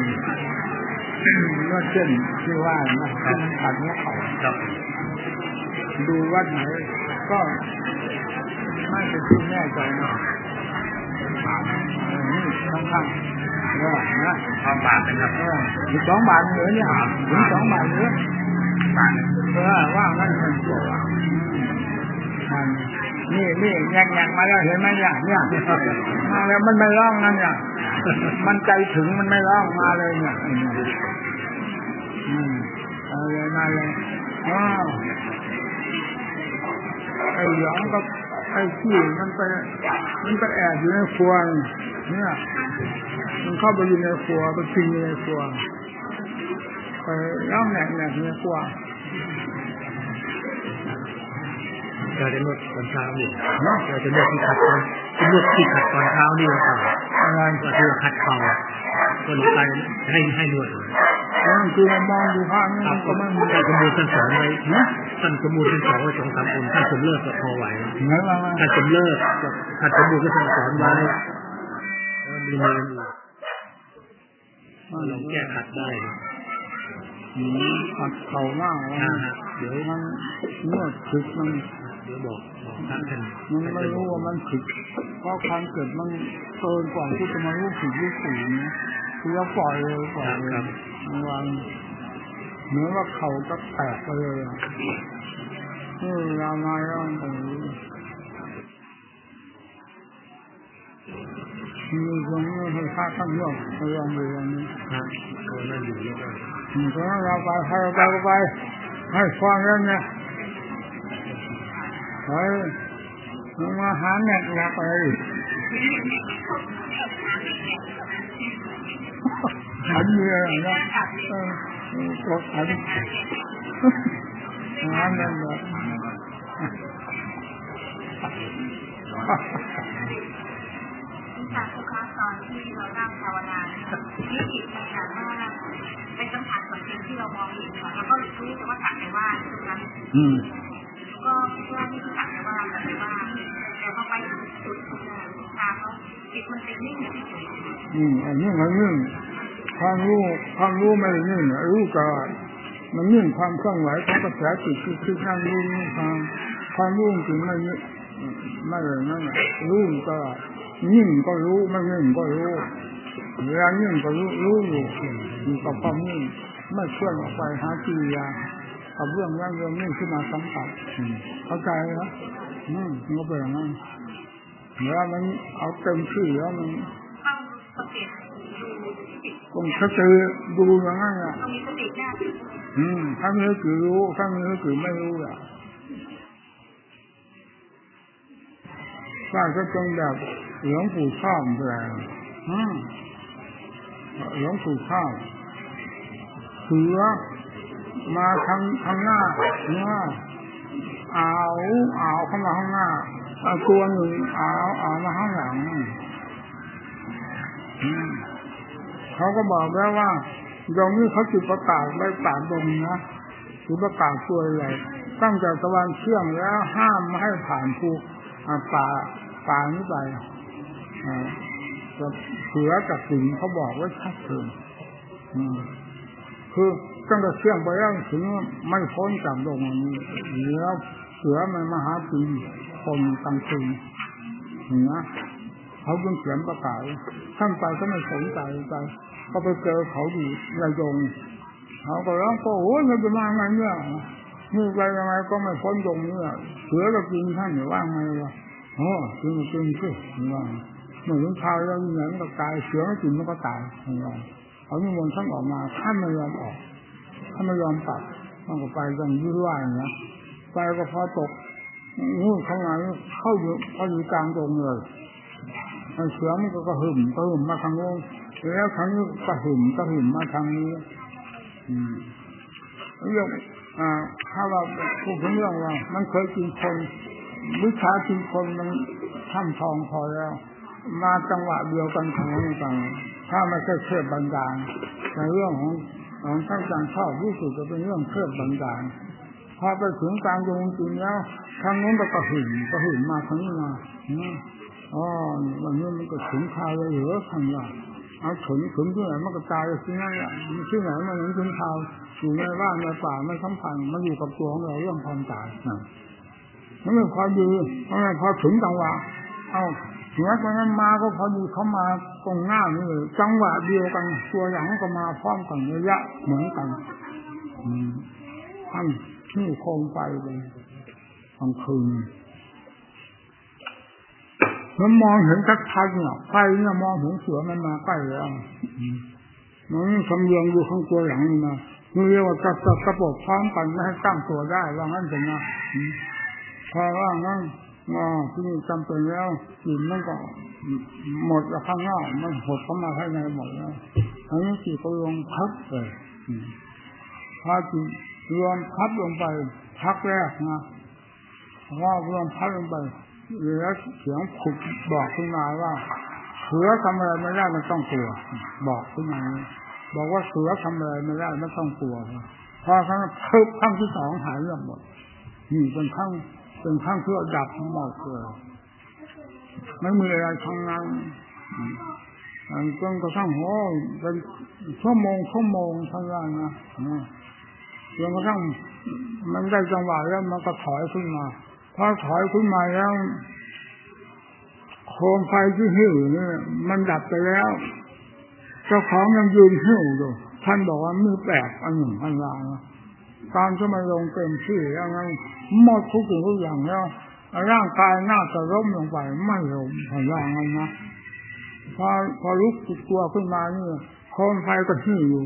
ว่าเส้นที่ว่านะที่มันตัดหัวเข่าดูวัดไหนก็ไม่เป็นที่แน่ใจนะนี่ข้างๆเออนะทองบาทนะครับเออมีสองบาทเหลือเนี่ยมีสองบาทเหลือบาทเออว่างนั่นมันเชื่อว่า นี่นี่แงงแงงมาแล้วเห็นไหมเนี่ยเนี่ยมาแล้วมันไม่ร้องนั่นเนี่ยมันใจถึงมันไม่ร้องมาเลยเนี่ยอืมเอาเลยมาเลยอ้าวไอ้หยองกับไอ้ขี้มันไปมันไปแอบอยู่ในครัวเนี่ยมันเข้าไปอยู่ในครัวไปกินในครัวไปย่างแหนกแหนกในครัว เราจะนวดตอนเช้าอยู่เราจะนวดที่ขัดตอนนวดที่ขัดตอนเช้านี่เราต่ออะไรก็คือขัดเป่าคนไปให้ให้นวดนั่นคือมองดูภาพนี่ครับก็ก็ไม่ท่านสมุทรท่านสอนไว้นะท่านสมุทรท่านสอนไว้สองสามคนท่านสมเลิกก็พอไหวเหมือนว่าท่านสมเลิกกับท่านสมุทรก็ท่านสอนไว้แล้วมีเงินอยู่ลองแก้ขัดได้ขัดเข่าหน้านะฮะเดี๋ยวมันนวดผิดมัน เดี๋ยวบอกบอกท่านท่านมันไม่รู้ว่ามันผิดเพราะความเกิดมันเกินกว่าที่จะมารู้ผิดรู้ถูกนะคือเราปล่อยเลยปล่อยเลยวางเหมือนว่าเขาก็แตกไปเลยอะนี่เรามาแล้วโอ้ยมีคนนี้ให้ค่าตั้งยกไปลองดูวันนี้นะก็นั่นอยู่แล้วก็อืมเพราะฉะนั้นเราไปให้เราไปก็ไปให้ฟังแล้วเนี่ย เฮ้ยมึงมาหาแนกหนักอะไรอีกขันเรือนะกดขันหาแนกหนักจากทุกครั้งตอนที่เรานั่งภาวนาเนี่จิตมันสามารถเป็นคำถามของจริงที่เรามองเห็นแล้วก็รู้แต่ว่าสั่งไปว่าตรงนั้นอืมก็คิดว่าำอะไปว่าสั่งไปว่าแต่พอไปถึงจุดทางแล้วจิตมันเป็นนิ่งอืมอันนี้มันนิ่งความรู้ความรู้ไม่นิ่งรู้ก็มันนิ่งความเคลื่อนไหวของกระแสจิตคือคือนั่งรู้นี่ความความรู้จริงไม่ไม่เลยนั่นรู้ก็นิ่งก็รู้ไม่นิ่งก็รู้เวลานิ่งก็รู้รู้อยู่อยู่กับความนิ่งไม่เคลื่อนออกไปหากิริยากับเรื่องนั้นเรื่องนี้ขึ้นมาสัมผัสเข้าใจแล้ว อืมมันก็เป็นอย่างนั้นเวลามันเอาเต็มที่แล้วมันต้องสังเกตดูจิตต้องเขาเจอดูอย่างนั้นอะต้องมีสติแน่อืมถ้าไม่รู้คือรู้ถ้าไม่รู้คือไม่รู้อะว่าก็ตรงแบบหลวงปู่ชอบแรงอืมหลวงปู่ชอบเสือมาทางทางหน้าเนื้อ เอาเอาเข้ามาข้างหน้าเอาตัวหนึ่งเอาเอามาข้างหลังเขาก็บอกแล้วว่าตรงนี้เขาจุดประกาศไว้ปากดงนะจุดประกาศตัวใหญ่ตั้งแต่ตะวันเที่ยงแล้วห้ามไม่ให้ผ่านภูอ่าป่าป่านี้ไปจะเสือกับสิงเขาบอกไว้ชัดเจนคือตั้งแต่เที่ยงไปแล้วถึงไม่พ้นจากดงนนี้แล้ว เสือมันมาหากินคนกลางคืนนี่นะเขาจึงเขียนประกาศท่านไปก็ไม่สนใจไปก็ไปเจอเขาอยู่ในดงเขาก็ร้องก็โอ้ยมันจะมาไงเนี่ยนี่ไปยังไงก็ไม่พ้นดงเนี่ยเสือก็กินท่านอยู่ว่าไงวะโอ้กินกินสิว่าเมื่อถึงคราวแล้วเหมือนกับตายเสือไม่กินมันก็ตายว่าเขามีมนต์ท่านออกมาท่านไม่ยอมออกท่านไม่ยอมตัดท่านก็ไปกันยื้อว่าอย่างเงี้ย ไปก็พอตกนู่นข้างในเข้าอยู่พออยู่กลางดงเลยไอ้เสือมันก็กระหึ่มกระหึ่มมาทางโน้นแล้วครั้งนี้กระหึ่มกระหึ่มมาทางนี้ อืมเรื่องอ่า ถ้าว่าพูดถึงเรื่องว่ามันเคยกินคนวิชากินคนมันท่ำทองพอแล้ว มาจังหวะเดียวกันทางนี้กันถ้าไม่ใช่เทพบันดาลในเรื่องของของท่านอาจารย์ชอบที่สุดจะเป็นเรื่องเทพบันดาล พอไปถึงกลางดงจริงแล้วทางโน้นก็กระหึ่มกระหึ่มมาทางนี้มาอ๋อวันนี้มันก็ถึงคาเลยเหรอทางเราเอาถึงถึงที่ไหนมันก็ตายที่นั่นแหละที่ไหนมันถึงคาอยู่ในบ้านในป่าไม่สำคัญมันอยู่กับตัวของเราเรื่องความตายนะมันไม่พอดีเพราะงั้นพอถึงจังหวะเอาเสือตัวนั้นมาก็พอดีเขามาตรงหน้านี่เลยจังหวะเดียวกันตัวอย่างก็มาพร้อมกันระยะเหมือนกันอืมท่าน ที่โคมไฟเลยกลางคืนมันมองเห็นชัดชัดเนี่ยไฟเนี่ยมองเห็นเสือมันมาใกล้แล้วมันสำเรียงอยู่ข้างตัวหลังนี่นะนี่เรียกว่ากระสับกระปกพร้อมกันไม่ให้ตั้งตัวได้ว่างั้นเป็นนะพอว่างั้นอ๋อที่นี่จำเป็นแล้วกินมันก็หมดแล้วข้างนอกมันหดเข้ามาภายในหมดแล้วอันนี้จิตก็รวมพับเลยพอจิต รวมพับลงไปพักแรกนะว่ารวมพับลงไปเหลือเสียงขุดบอกขึ้นมาว่าเสือทำอะไรไม่ได้มันต้องกลัว บอกขึ้นมาบอกว่าเสือทำอะไรไม่ได้ไม่ต้องกลัวพอครั้งเพิ่มครั้งที่สองหายเรื่องหมดนี่เป็นครั้งเป็นครั้งเพื่อดับหมดเลยไม่มีอะไรทั้งนั้นจนกระทั่งโอ้เป็นชั่วโมงชั่วโมงทั้งนั้นนะ จนกระทั่งมันได้จังหวะแล้วมันก็ถอยขึ้นมาพอถอยขึ้นมาแล้วโคมไฟที่หิ้วนี่มันดับไปแล้ว เจ้าของยังยืนหิ้วอยู่ท่านบอกว่ามือแปลกอันหนึ่งอันวางการที่มาลงเต็มที่แล้วนั้นหมดทุกสิ่งทุกอย่างแล้วร่างกายน่าจะล้มลงไปไม่ลงพยางนั้นนะพอพอลุกตัวขึ้นมานี่โคมไฟก็หิ้วอยู่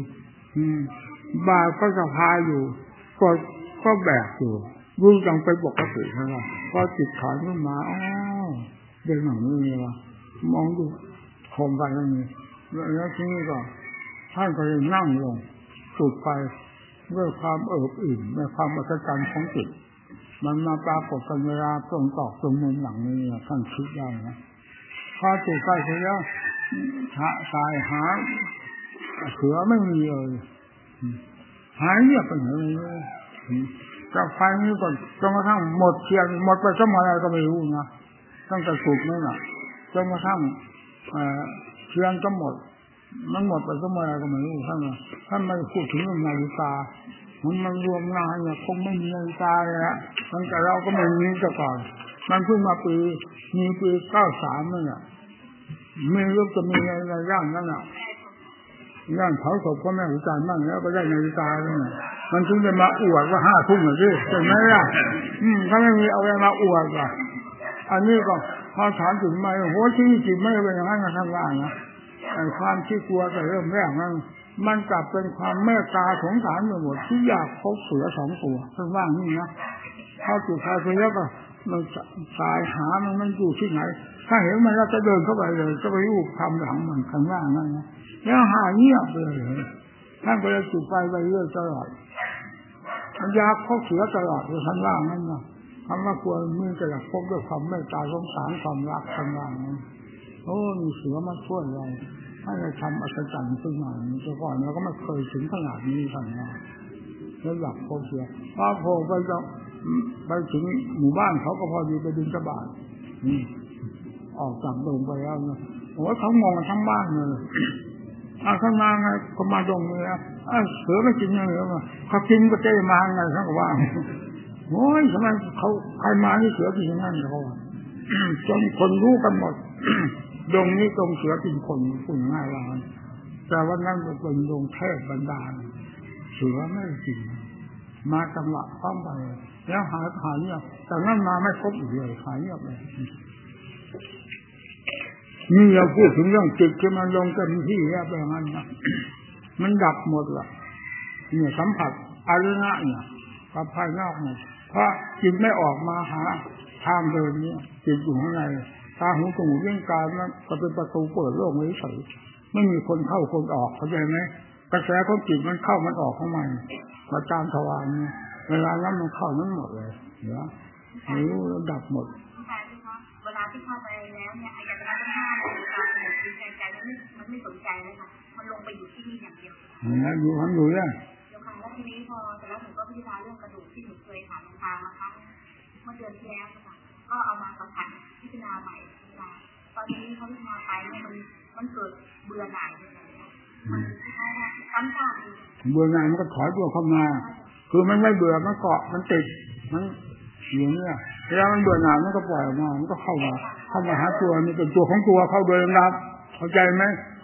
อืม บาก็จะพายอยู่ก็ก็แบกอยู่รู้ยังไปปกติใช่ไหมพอจิตถอนขึ้นมาอ๋อเดินอย่างนี้เลยวะมองดูโคมไฟอย่างนี้แล้วทีนี้ก็ท่านก็เลยนั่งลงสูดไปด้วยความเอิบอิ่มด้วยความอัศจรรย์ของจิตมันมาปรากฏกันเวลาตรงตอกตรงมุมหลังนี้ท่านคิดได้นะพอจุดไฟเสร็จแล้วสายหาเสือไม่มีเลย หายเงียบไปไหนเลยจากไฟนี้ก่อนจนกระทั่งหมดเทียนหมดไปสมัยอะไรก็ไม่รู้นะตั้งแต่สุกนั่นะจนกระทั่งเทียนก็หมด มันหมดไปสมัยอะไรก็ไม่รู้ท่านท่านไม่พูดถึงเรื่องนาฬิกามันมันรวมงานเนี่ยคงไม่มีนาฬิกาเลยฮะตั้งแต่เราก็ไม่มีแต่ก่อน มันเพิ่งมาปีมีปีเก้าสามนี่แหละไม่รู้จะมีอะไรร่างนั้นอะ ย่างเผาศพก็แม่หูจานบ้างแล้ว ก็ได้นาฬิกาเนี่ยมันถึงจะมาอวดว่าห้าทุ่มหรือสิเห็นไหมล่ะอืมถ้าไม่มีเอาอะไรมาอวดล่ะ อันนี้ก็พอถามถึงไม่โหที่จิตไม่เป็นอย่างนั้นนะท่านว่านะไอ้ความที่กลัวแต่เริ่มแรกนั้นมันกลับเป็นความเมตตาสงสารไปหมดที่อยากพบเสือสองตัวท่านว่านี่นะเข้าจุดคาเฟ่ก็มันสายหามันมันอยู่ที่ไหน ถ้าเห็นมันแล้วจะเดินเข้าไปเลยก็ไปรูปทำหลังมันคันว่านั่นนะ แล้วหาเงียบเลยท่านก็เลยจุดไฟไปเรื่อยตลอดมันยาเขาเสือตลอดเลยท่านว่างั้นนะคำว่าควรมือจะอยากพบด้วยความเมตตาสงสารความรักท่านว่างั้นโอ้มีเสือมาช่วยเราให้เราทำอัศจรรย์ขึ้นมาแต่ก่อนเราก็ไม่เคยถึงขนาดนี้ท่านว่าแล้วอยากพบเสือพอโผล่ไปจะไปถึงหมู่บ้านเขาก็พอดีไปดึงกระบาดออกจากโรงไปแล้วนะโอ้เขามองทั้งบ้านเลย อาข้างมาไงก็มาดงเลยอะเสือไม่กินยังไงวะเขากินก็เจมาไงเขาก็ว่าโอ้ยทำไมเขาใครมาที่เสือกินนั่นเขาจนคนรู้กันหมดดงนี้ตรงเสือกินคนฝุ่นง่ายว่าแต่ว่านั่นเป็นดงเทพบรรดาลเสือไม่กินมาจังหวะพร้อมไปแล้วหายหายเงียบแต่นั่นมาไม่พบอีกเลยหายเงียบเลย นี่เราพูดถึงเรื่องจิตที่มันลงเต็มที่แล้วแบบนั้นนะมันดับหมดละเนี่ยสัมผัสอารณะเนี่ยกับภายนอกเนี่ยเพราะจิตไม่ออกมาหาทางเดินนี้จิตอยู่ข้างในตาหูจมูกเรื่องกายนั้นก็เป็นประตูเปิดโลกเฉยไม่มีคนเข้าคนออกเข้าใจไหมกระแสของจิตมันเข้ามันออกของมันมาตามทวารเนี่ยเวลานั้นมันเข้านั้นหมดเลยเนาะรู้แล้วดับหมดเวลาที่เข้าไปแล้วเนี่ย ไม่สนใจเลยค่ะมันลงไปอยู่ที่นี่อย่างเดียวนะอยู่ทันอยู่เนี่ยเดี๋ยวค่ะแล้วทีนี้พอแต่แล้วหนูก็พิจารณาเรื่องกระดูกที่หนูเคยถามทางนะคะเมื่อเดือนที่แล้วค่ะก็เอามาสัมผัสพิจารณาใหม่พิจารณาตอนนี้เขาพิจารณาไปเนี่ยมันมันเกิดเบื่อหน่ายเลยมันซ้ำซากเบื่อหน่ายมันก็ถอยตัวเข้ามา คือมันไม่เบื่อมันเกาะมันติดมันอยู่เนี่ยเวลามันเบื่อหน่ายมันก็ปล่อยออกมามันก็เข้ามา เข้ามาหาตัวนี่เป็นตัวของตัวเข้าโดยลำดับเข้าใจไหม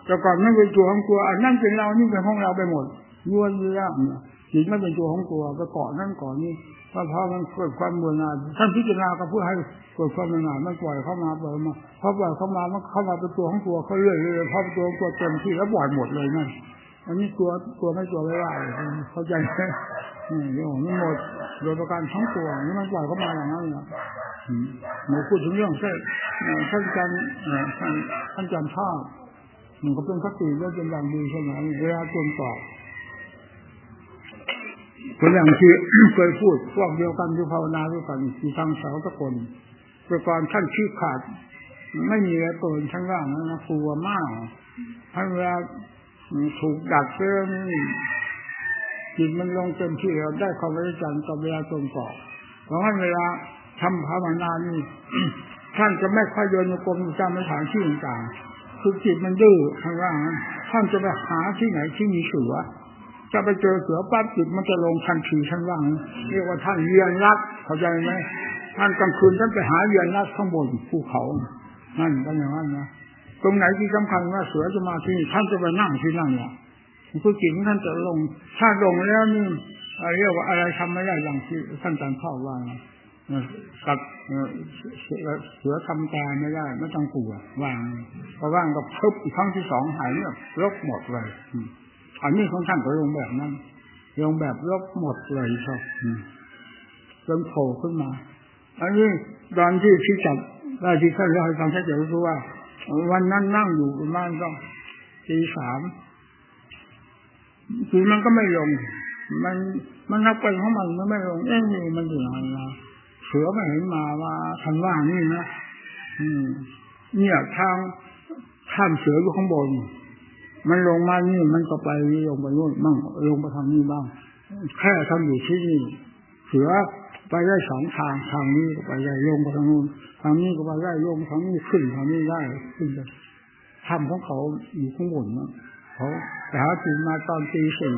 แต่ก่อนนั่นเป็นตัวของตัวอันนั่นเป็นเรานี่เป็นของเราไปหมดย้วนเยื่อเนี่ยจิตไม่เป็นตัวของตัวก็เกาะนั่นเกาะนี่พอพอมันเกิดความเบื่อหน่ายท่านพิจารณาก็เพื่อให้เกิดความเบื่อหน่ายมันปล่อยเข้ามาปล่อยมาพอปล่อยเข้ามามันเข้ามาเป็นตัวของตัวเขาเรื่อยๆพอเป็นตัวของตัวเต็มที่แล้วปล่อยหมดเลยนั่นอันนี้ตัวตัวไม่ตัวไม่ว่าเข้าใจไหมนี่โยมมันหมดโดยประการทั้งตัวนี่มันปล่อยเข้ามาอย่างนั้นเนี่ยหนูพูดถึงเรื่องเส้นท่านจันท่านจันทา มันก็เป็นคติเรื่องเป็นอย่างดีใช่ไหมเวลาจนตอบเป็นอย่างที่เคยพูดพวกเดียวกันที่ภาวนาด้วยกันที่ทางสาวตะกนแต่ก่อนท่านชี้ขาด ไม่มีอะไรเปิดชั้นล่างนะกลัวมากท่านเวลาถูกดักเรื่องจิตมันลงเต็มที่เราได้ความรู้จักต่อเวลาตรงต่อเพราะงั้นเวลาทำภาวนานี่ท่านจะไม่ค่อยโยนกรมจำในฐานที่ต่างๆ คือจิตมันดื้อข้างล่างท่านจะไปหาที่ไหนที่มีเสือจะไปเจอเสือปั๊บจิตมันจะลงทันทีชั้นล่างเรียกว่าท่านเยียนรักเข้าใจไหมท่านกลางคืนท่านไปหาเยียนรักข้างบนภูเขานั่นก็อย่างนั้นนะตรงไหนที่สำคัญว่าเสือจะมาที่ท่านจะไปนั่งที่นั่นเนี่ยคือจิตท่านจะลง ถ้าลงแล้วนี่เรียกว่าอะไรทำไม่ได้อย่างที่ท่านอาจารย์พ่อว่ากับเสือทำตาไม่ได้ไม่ต้องกลัววาง พอว่างก็พบครั้งที่สองหายเนี่ยลบหมดเลยอันนี้ของท่านก็ลงแบบนั้นลงแบบลบหมดเลยครับจนโผล่ขึ้นมา อันนี้ตอนที่ที่จับได้ที่ท่านเล่าให้ฟังท่านจะรู้ว่า วันนั้นนั่งอยู่ประมาณก็ตีสามคือมันก็ไม่ลง มันมันนับไปของมันมันไม่ลงเอ๊ะนี่มันอยู่ไหนนะเสือไม่เห็นมาว่าทันว่านี่นะอืมเนี่ยทาง ข้ามเสืออยู่ข้างบน มันลงมานี่มันก็ไปลงไปนู่นบ้างลงไปทางนี้บ้าง แค่ทำอยู่ที่นี่ เสือไปได้สองทางทางนี้ก็ไปได้ลงไปทางนู้นทางนี้ก็ไปได้ลงทางนี้ขึ้นทางนี้ได้ขึ้นไปทำของเขาอยู่ข้างบนนะเขาแต่หาตื่นมาตอนตีสี่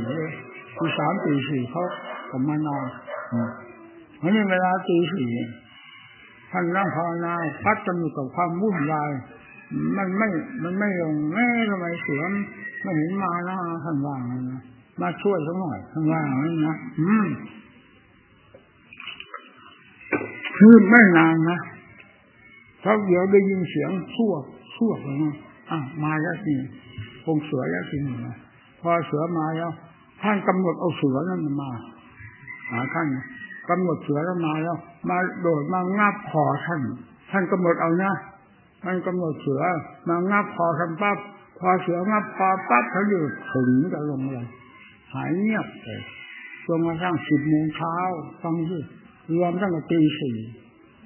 ตีสามตีสี่เขาผมมานอนเพราะนี่เวลาตีสี่ท่านนั่งภาวนาพัดจะมีกับความวุ่นวาย มันไม่ มันไม่ลงแม่ทำไมเสียงไม่เห็นมาแล้วท่านว่างนะมาช่วยสักหน่อยท่านว่างนะอืมคือไม่นานนะเพราะเดี๋ยวได้ยินเสียงชั่วชั่วเลยอะมาแล้วสิคงเสือแล้วสินะพอเสือมาแล้ว ท่านกำหนดเอาเสือนั่นมาหาท่านกำหนดเสือแล้วมาแล้ว มาโดดมางับคอท่าน ท่านกำหนดเอานะ ท่านกำหนดเสือมางับคอท่านปั๊บพอเสืองับคอปั๊บเขาอยู่ถึงจะลงเลยหายเงียบเลยจนกระทั่งสิบโมงเช้าฟังที่รวมตั้งแต่ตีสี่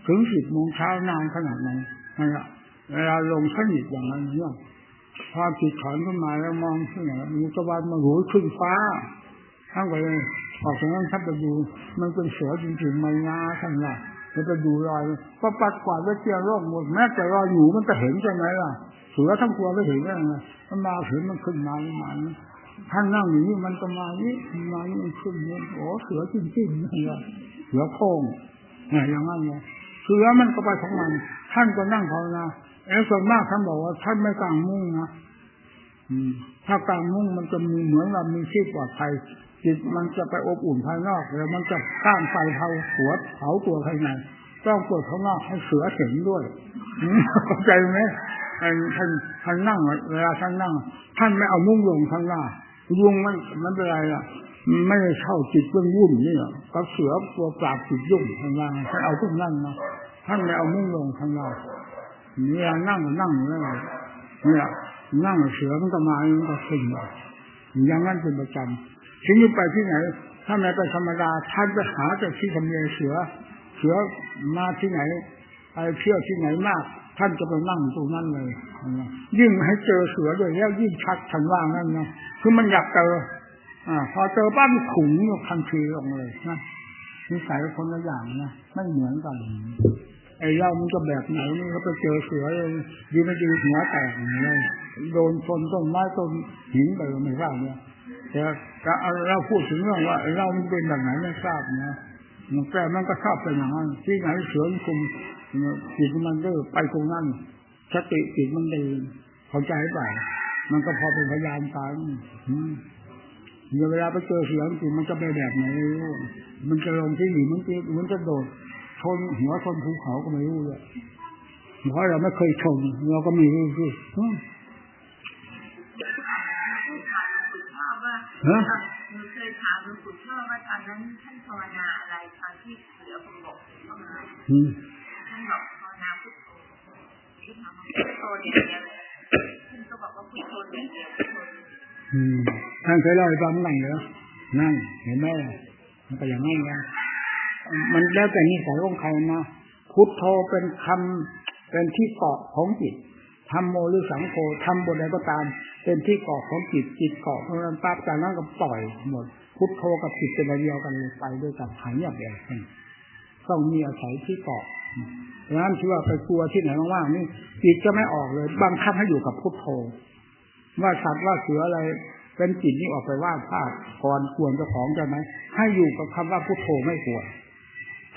ถึงสิบโมงเช้านานขนาดนั้นนั่นแหละเวลาลงสนิทอย่างนั้นเนี่ยพอจิตถอนขึ้นมาแล้วมองที่ไหนมีตะวันมาหูขึ้นฟ้าทั้งไปเลยออกจากนั้นถ้าไปดูมันเป็นเสือจริงๆไม่งาทั้งนั้น จะไปดูรอยก็ปัดกวาดไว้เจียร่องหมดแม้แต่รอยอยู่มันจะเห็นใช่ไหมล่ะเสือทั้งตัวไม่เห็นได้ไงมันมาเห็นมันขึ้นมามันมาท่านนั่งอยู่นี้มันก็มานี่มานี่มันขึ้นเนี่ยโอ้เสือจริงๆนี่เสือโค้งเนี่ยอย่างนั้นเนี่ยเสือมันก็ไปของมัน ท่านก็นั่งภาวนาเออส่วนมากท่านบอกว่า ท่านไม่กางมุ้งนะถ้ากางมุ้งมันจะมีเหมือนเรามีที่ปลอดภัย จิตมันจะไปอบอุ่นภายนอกแล้วมันจะข้ามไฟเผาหัวเผาตัวภายในต้องเปิดข้างนอกให้เสือเห็นด้วยเข้าใจไหมท่านท่านท่านนั่งเวลาท่านนั่ง ท่านไม่เอามุ้งลงข้างหน้ายุงมันมันเป็นไรล่ะไม่ได้เข้าจิตเรื่องวุ่นนี่ก็เสือตัวปราบจิตยุ่งข้างล่างท่านเอาทุกนั่นนะท่านไม่เอามุ้งลงข้างล่างเนี่ยนั่งนั่งนั่งเนี่ยนั่งเสือมันก็มามันก็ขึ้นมาอย่างนั้นเป็นประจำ ถึงไปที่ไหน ถ้าไม่ไปธรรมดาท่านไปหาแต่ที่ทำเลเสือ เสือมาที่ไหนไปเที่ยวที่ไหนมาก ท่านจะไปนั่งตรงนั้นเลยยิ่งให้เจอเสือด้วยแล้วยิ่งชัดทันว่างั้นนะคือมันอยากเจออ่า พอเจอบ้านขุงทันทีลงเลยนะนิสัยคนละอย่างนะไม่เหมือนกันไอ้เล่ามันก็แบบไหนนี่เขาไปเจอเสือดีไม่ดีหัวแตกเลยโดนชนต้นไม้ต้นหินไปไม่ทราบเนี่ย แต่เราพูดถึงเรื่องว่าเล่ามันเป็นแบบไหนไม่ทราบนะแต่มันก็ชอบเป็นอย่างนั้นที่ไหนเสือคุมจิตมันเด้อไปตรงนั้นสติจิตมันดีเข้าใจป่ะมันก็พอเป็นพยานตายเวลาไปเจอเสือจริงมันจะไปแบบไหนมันจะลงที่หนีมันจะมันจะโดดชนหัวชนภูเขาก็ไม่รู้เลยเพราะเราไม่เคยชนเราก็ไม่รู้สิ ฮะหนูเคยถามหลวงปู่ชอบว่าตอนนั้นท่านภาวนาอะไรตอนที่เสือพงบเข้ามาท่านบอกภาวนาพุทโธที่ทำพุทโธอย่างเดียวท่านก็บอกว่าพุทโธอย่างเดียวพุทโธอืมท่านเคยเล่าให้ฟังไหมเหรอนั่นเห็นไหมมันก็อย่างนั้นนะมันแล้วแต่นิสัยของใครนะพุทโธเป็นคำเป็นที่เกาะของจิต ทำโมหรือสังโฆทำบทใดก็ตาม เป็นที่เกาะของจิตจิตเกาะเพราะนั้นปั๊บจากนั้นก็ปล่อยหมด พุทโธกับจิตเป็นเดียวกันไปด้วยกันหายเงียบเลยต้องมีอาศัยที่เกาะเพราะฉะนั้นที่ว่าไปกลัวที่ไหนว่างๆนี่จิตจะไม่ออกเลย บังคับให้อยู่กับพุทโธ ว่าสัตว์ว่าเสืออะไรเป็นจิตนี่ออกไปว่าพลาดก่อนควรเจ้าของใช่ไหมให้อยู่กับคำว่าพุทโธไม่ควร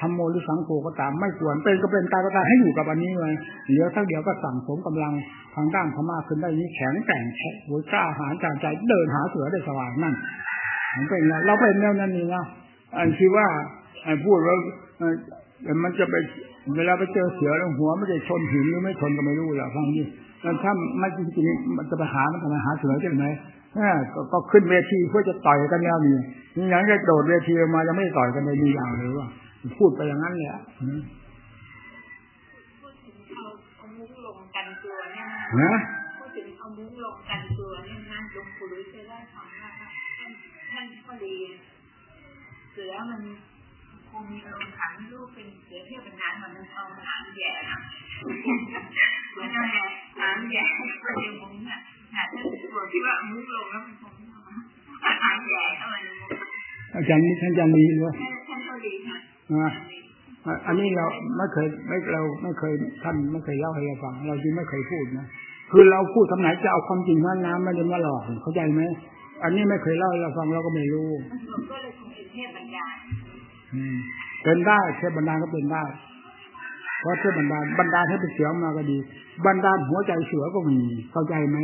ทำโมหรือสังโฆก็ตามไม่ควรเป็นก็เป็นตายก็ตายให้อยู่กับอันนี้เลยเหลือสักเดียวก็สั่งสมกำลังทางด้านธรรมะขึ้นได้นี้แข็งแกร่งแข็งหัวกล้าหาญจางใจเดินหาเสือได้สว่างนั่นมันเป็นแล้วเราเป็นแนวนั้นนี่นะอันที่ว่าไอ้พูดว่าเออมันจะไปเวลาไปเจอเสือแล้วหัวไม่ได้ชนหินหรือไม่ชนก็ไม่รู้แหละฟังนี่แล้วถ้าไม่จริงๆมันจะไปหามันจะไปหาเสือใช่ไหมก็ก็ขึ้นเวทีเพื่อจะต่อยกันแล้วนี่ยังจะโดดเวทีมายังไม่ต่อยกันเลยมีอย่างเลยว่า พูดไปอย่างนั้นแหละอืมพูดถึงเอาเอามุ้งลงกันตัวเนี่ยนะนะพูดถึงเอามุ้งลงกันตัวเนี่ยนะหลวงปู่ฤาษีได้ฟังว่าท่านท่านก็ดีเสือมันคงมีอารมณ์ขันลูกเป็นเสือเที่ยวเป็นงานมันเอาหางแย่นะเหมือนกันแหละหางแย่ก็เลยมุ้งอะแต่ถ้าตัวที่ว่าเอามุ้งลงแล้วมันคงเอาหางแย่เข้ามาในมุ้งอาจารย์นี่ท่านอาจารย์นี้หรือว่าท่านท่านก็ดีค่ะ อะอันนี้เราไม่เคยไม่เราไม่เคยท่านไม่เคยเล่าให้เราฟัง เราจึงไม่เคยพูดนะคือเราพูดทำไหนจะเอาความจริงนั้นน้ำไม่ได้มาหลอกเข้าใจไหมอันนี้ไม่เคยเล่าให้เราฟังเราก็ไม่รู้ก็เลยคงเป็นเทพบรรดาอืมเป็นได้เทพบรรดาก็เป็นได้ เพราะเทพบรรดาบรรดาเป็นเสือมาก็ดี บรรดาหัวใจเสือก็มีเข้าใจไหม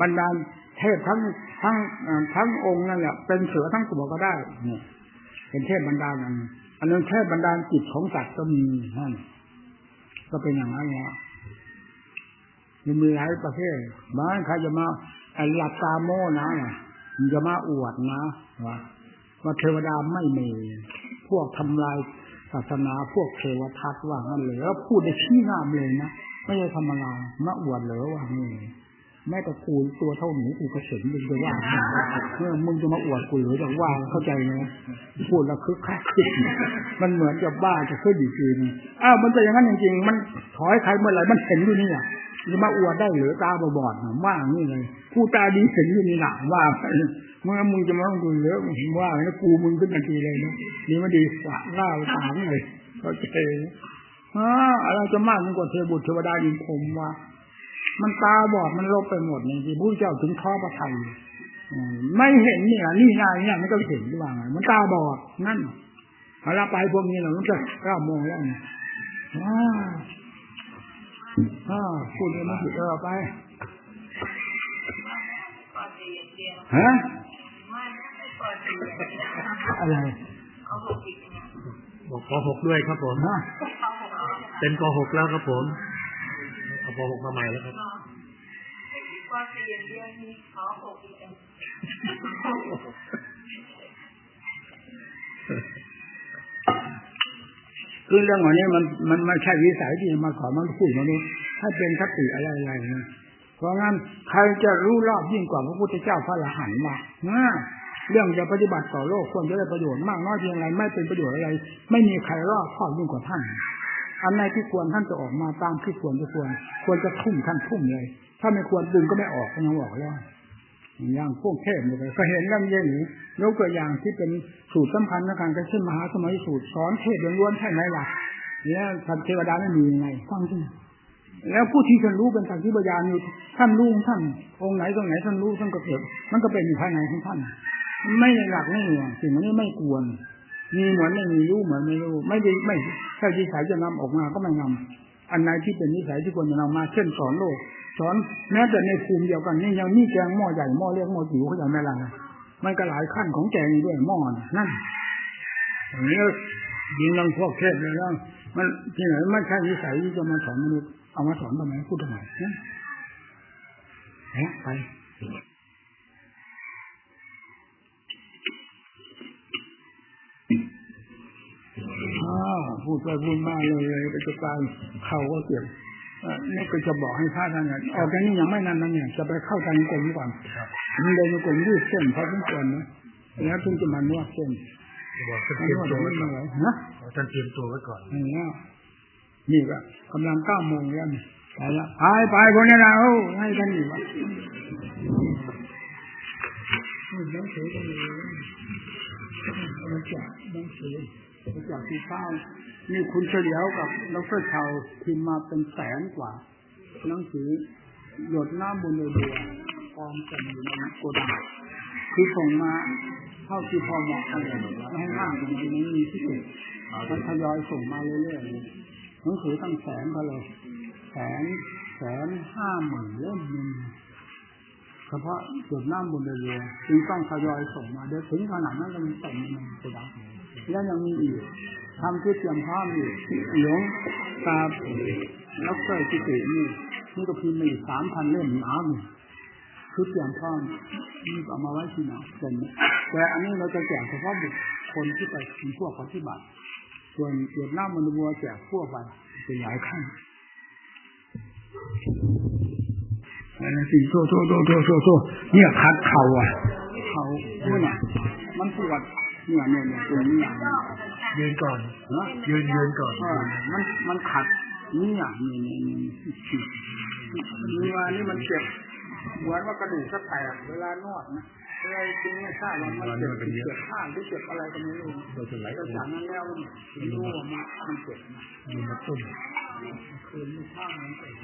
บรรดาเทพทั้งทั้งอ่อทั้งองค์นั่นแหละเป็นเสือทั้งตัวก็ได้เนี่ยเป็นเทพบรรดาลอันนั้ อันนั้นเทพบรรดาจิตของสัตว์ก็มีนั่นก็เป็นอย่างนั้นเนี่ยมันมีหลายประเภทบางใครจะมาไอหลับตาโม่นะน่ะมันจะมาอวดนะว่าว่าเทวดาไม่มีพวกทำลายศาสนาพวกเทวทัตว่างั้นเลยแล้วพูดได้ชี้หน้าเลยนะไม่ใช่ธรรมดามาอวดเหรอว่านี่ แม้แต่กูตัวเท่าหนูกูก็เห็นมึงจะว่าเออมึงจะมาอวดกูหรือจะว่าเข้าใจไหมพูดแล้วคึกคักขึ้นมันเหมือนกับบ้าจะขึ้นอีกทีนึงอ้าวมันเป็นอย่างนั้นจริงๆมันถอยใครเมื่อไหร่มันเห็นอยู่นี่อะจะมาอวดได้หรือตาบอดๆว่าอย่างนี้เลยผู้ตาดีเห็นอยู่นี่หนาว่าเมื่อมึงจะมาต้องดูเยอะว่าแล้วกูมึงขึ้นทันทีเลยนะนี่มันดีสะล่าตางเลยเข้าใจอ่าอะไรจะมากยิ่งกว่าเทวบุตรเทวดายิงผมว่า มันตาบอดมันลบไปหมดนี่ที่พระเจ้าถึงท้อพระทัยอืมไม่เห็นเนี่ยนี่ไงเนี่ยมันก็เห็นที่ว่าไงมันตาบอดนั่นเอาละไปพวกนี้เรามันจะเก้าโมงแล้วเนี่ยอ้าวอ้าวพูดเลยมาผิดเออไปก่อนดีอย่างเดียวฮะว่าไม่ก่อนดีอย่างเดียวอะไรเขาบอกอีกนะบอกป .6 ด้วยครับผมฮะเขาบอกว่าเป็นป .6 แล้วครับผม เอาป .6 มาใหม่แล้วครับก่อนดีอย่างเดียวนี่เขาบอกอีกนะคือเรื่องวันนี้มันมันไม่ใช่วิสัยที่จะมาขอมันพูดมานี้ให้เป็นคติอะไรอะไรนะเพราะงั้นใครจะรู้รอบยิ่งกว่าพระพุทธเจ้าพระอรหันต์มานะเรื่องจะปฏิบัติต่อโลกควรจะได้ประโยชน์มากน้อยเพียงไรไม่เป็นประโยชน์อะไร ไม่มีใครรอบครอบยิ่งกว่าท่าน อันไหนที่ควรท่านจะออกมาตามที่ควรจะควร ควรจะทุ่มท่านทุ่มเลย ถ้าไม่ควรดึงก็ไม่ออกก็ยังบอกแล้วอย่างพวกเทพเนี่ยก็เห็นแล้วยังหรือยกตัวอย่างที่เป็นสูตรสำคัญในการเช่นมหาสมัยสูตรสอนเทพล้วนๆใช่ไหมล่ะเนี่ยท่านเทวดาไม่มียังไงฟังที่แล้วผู้ที่ท่านรู้เป็นสักขีพยานอยู่ท่านรู้ท่านองค์ไหนตรงไหนท่านรู้ท่านก็เกิดมันก็เป็นอยู่ภายในของท่าน ไม่หลักไม่เหนื่อยสิ่งนี้ไม่ควร มีเหมือนไม่มีรู้เหมือนไม่รู้ ไม่ได้ไม่ใช่ที่สายจะนำออกมาก็ไม่นำอันไหนที่เป็นนิสัยที่ควรจะนำมาเช่นสอนโลก สอนแม้แต่ในภูมิเดียวกันนี่ยังมีแกงหม้อใหญ่หม้อเล็กหม้อจิ๋วเขาจะไม่ละมันก็หลายขั้นของแกงด้วยหม้อนั่นอย่างนี้ยิงลังพวกเทพเลยแล้วมันที่ไหนไม่ใช่นิสัยที่จะมาสอนมนุษย์เอามาสอนทำไมพูดทำไมเฮ้ไป อ้าวพูดไปพูดมาเลยเลยไปจะกลายเขาก็เจ็บเอ่อนี่ก็จะบอกให้พระท่านเนี่ยออกจากนี้ยังไม่นานนั้นเนี่ยจะไปเข้าทางกลมก่อนมันเดินกลมยืดเส้นพอสมควรนะแล้วถึงจะมานวดเส้นบอกท่านนเตรียมวดตัวไม่ไว้ก่อนไหวนะบอกท่านเตรียมตัวไว้ก่อนนี่แล้วนี่ก็กำลังเก้าโมงแล้วนี่ไปละไปไปคนนี้นะเอ้าให้กันอยู่วะหนังสือก็มีมาจากหนังสือมาจากที่เป้า นี่คุณเฉลียวกับดรชาวพิมพ์มาเป็นแสนกว่า หนังสือหยดน้ำบนเรือกองกันอยู่ในโกดังคือส่งมาเท่าที่พอเหมาะกันเลยไม่ให้มากตรงนี้ไม่มีที่สุดมันทยอยส่งมาเรื่อยๆหนังสือตั้งแสนก็เลยแสนแสนห้าหมื่นเล่มหนึ่งเฉพาะจดน้ำบนเรือจึงต้องทยอยส่งมาเดี๋ยวถึงขนาดนั้นก็มันเต็มในโกดังแล้วยังมีอีก ทำที่เตรียมพร้อมอยู่หลวงตาแล้วก็จิตนี่นี่ก็พิมพ์มาอีกสามพันเล่มหนาหนึ่งคือเตรียมพร้อมนี่เอามาไว้ที่ไหนเต็มแต่อันนี้เราจะแจกเฉพาะบุคคลที่ไปเป็นพวกปฏิบัติ ส่วนเกียรติหน้ามันวัวแจกทั่วไปเป็นหลายขั้นอะไรสิโตโตโตโตโตโตเนี่ยคัดเขาอะเขาเนี่ยน่ะมันปวดเนี่ยเนี่ยเนี่ยตรงนี้ ยืนก่อนนะยืนยืนก่อนเออมันมันขัดเนี่ยเนี่ยเนี่ยเนี่ยนี่ว่านี่มันเจ็บเหมือนว่ากระดูกจะแตกเวลานวดนะเวลาจริงไม่ทราบว่ามันเจ็บเจ็บข้างหรือเจ็บอะไรก็ไม่รู้เราจะไหลแต่ออกจากนั้นแล้วมันไม่รู้ว่ามันมันเจ็บนะมีมาต้นคืนไม่ข้างมันเจ็บ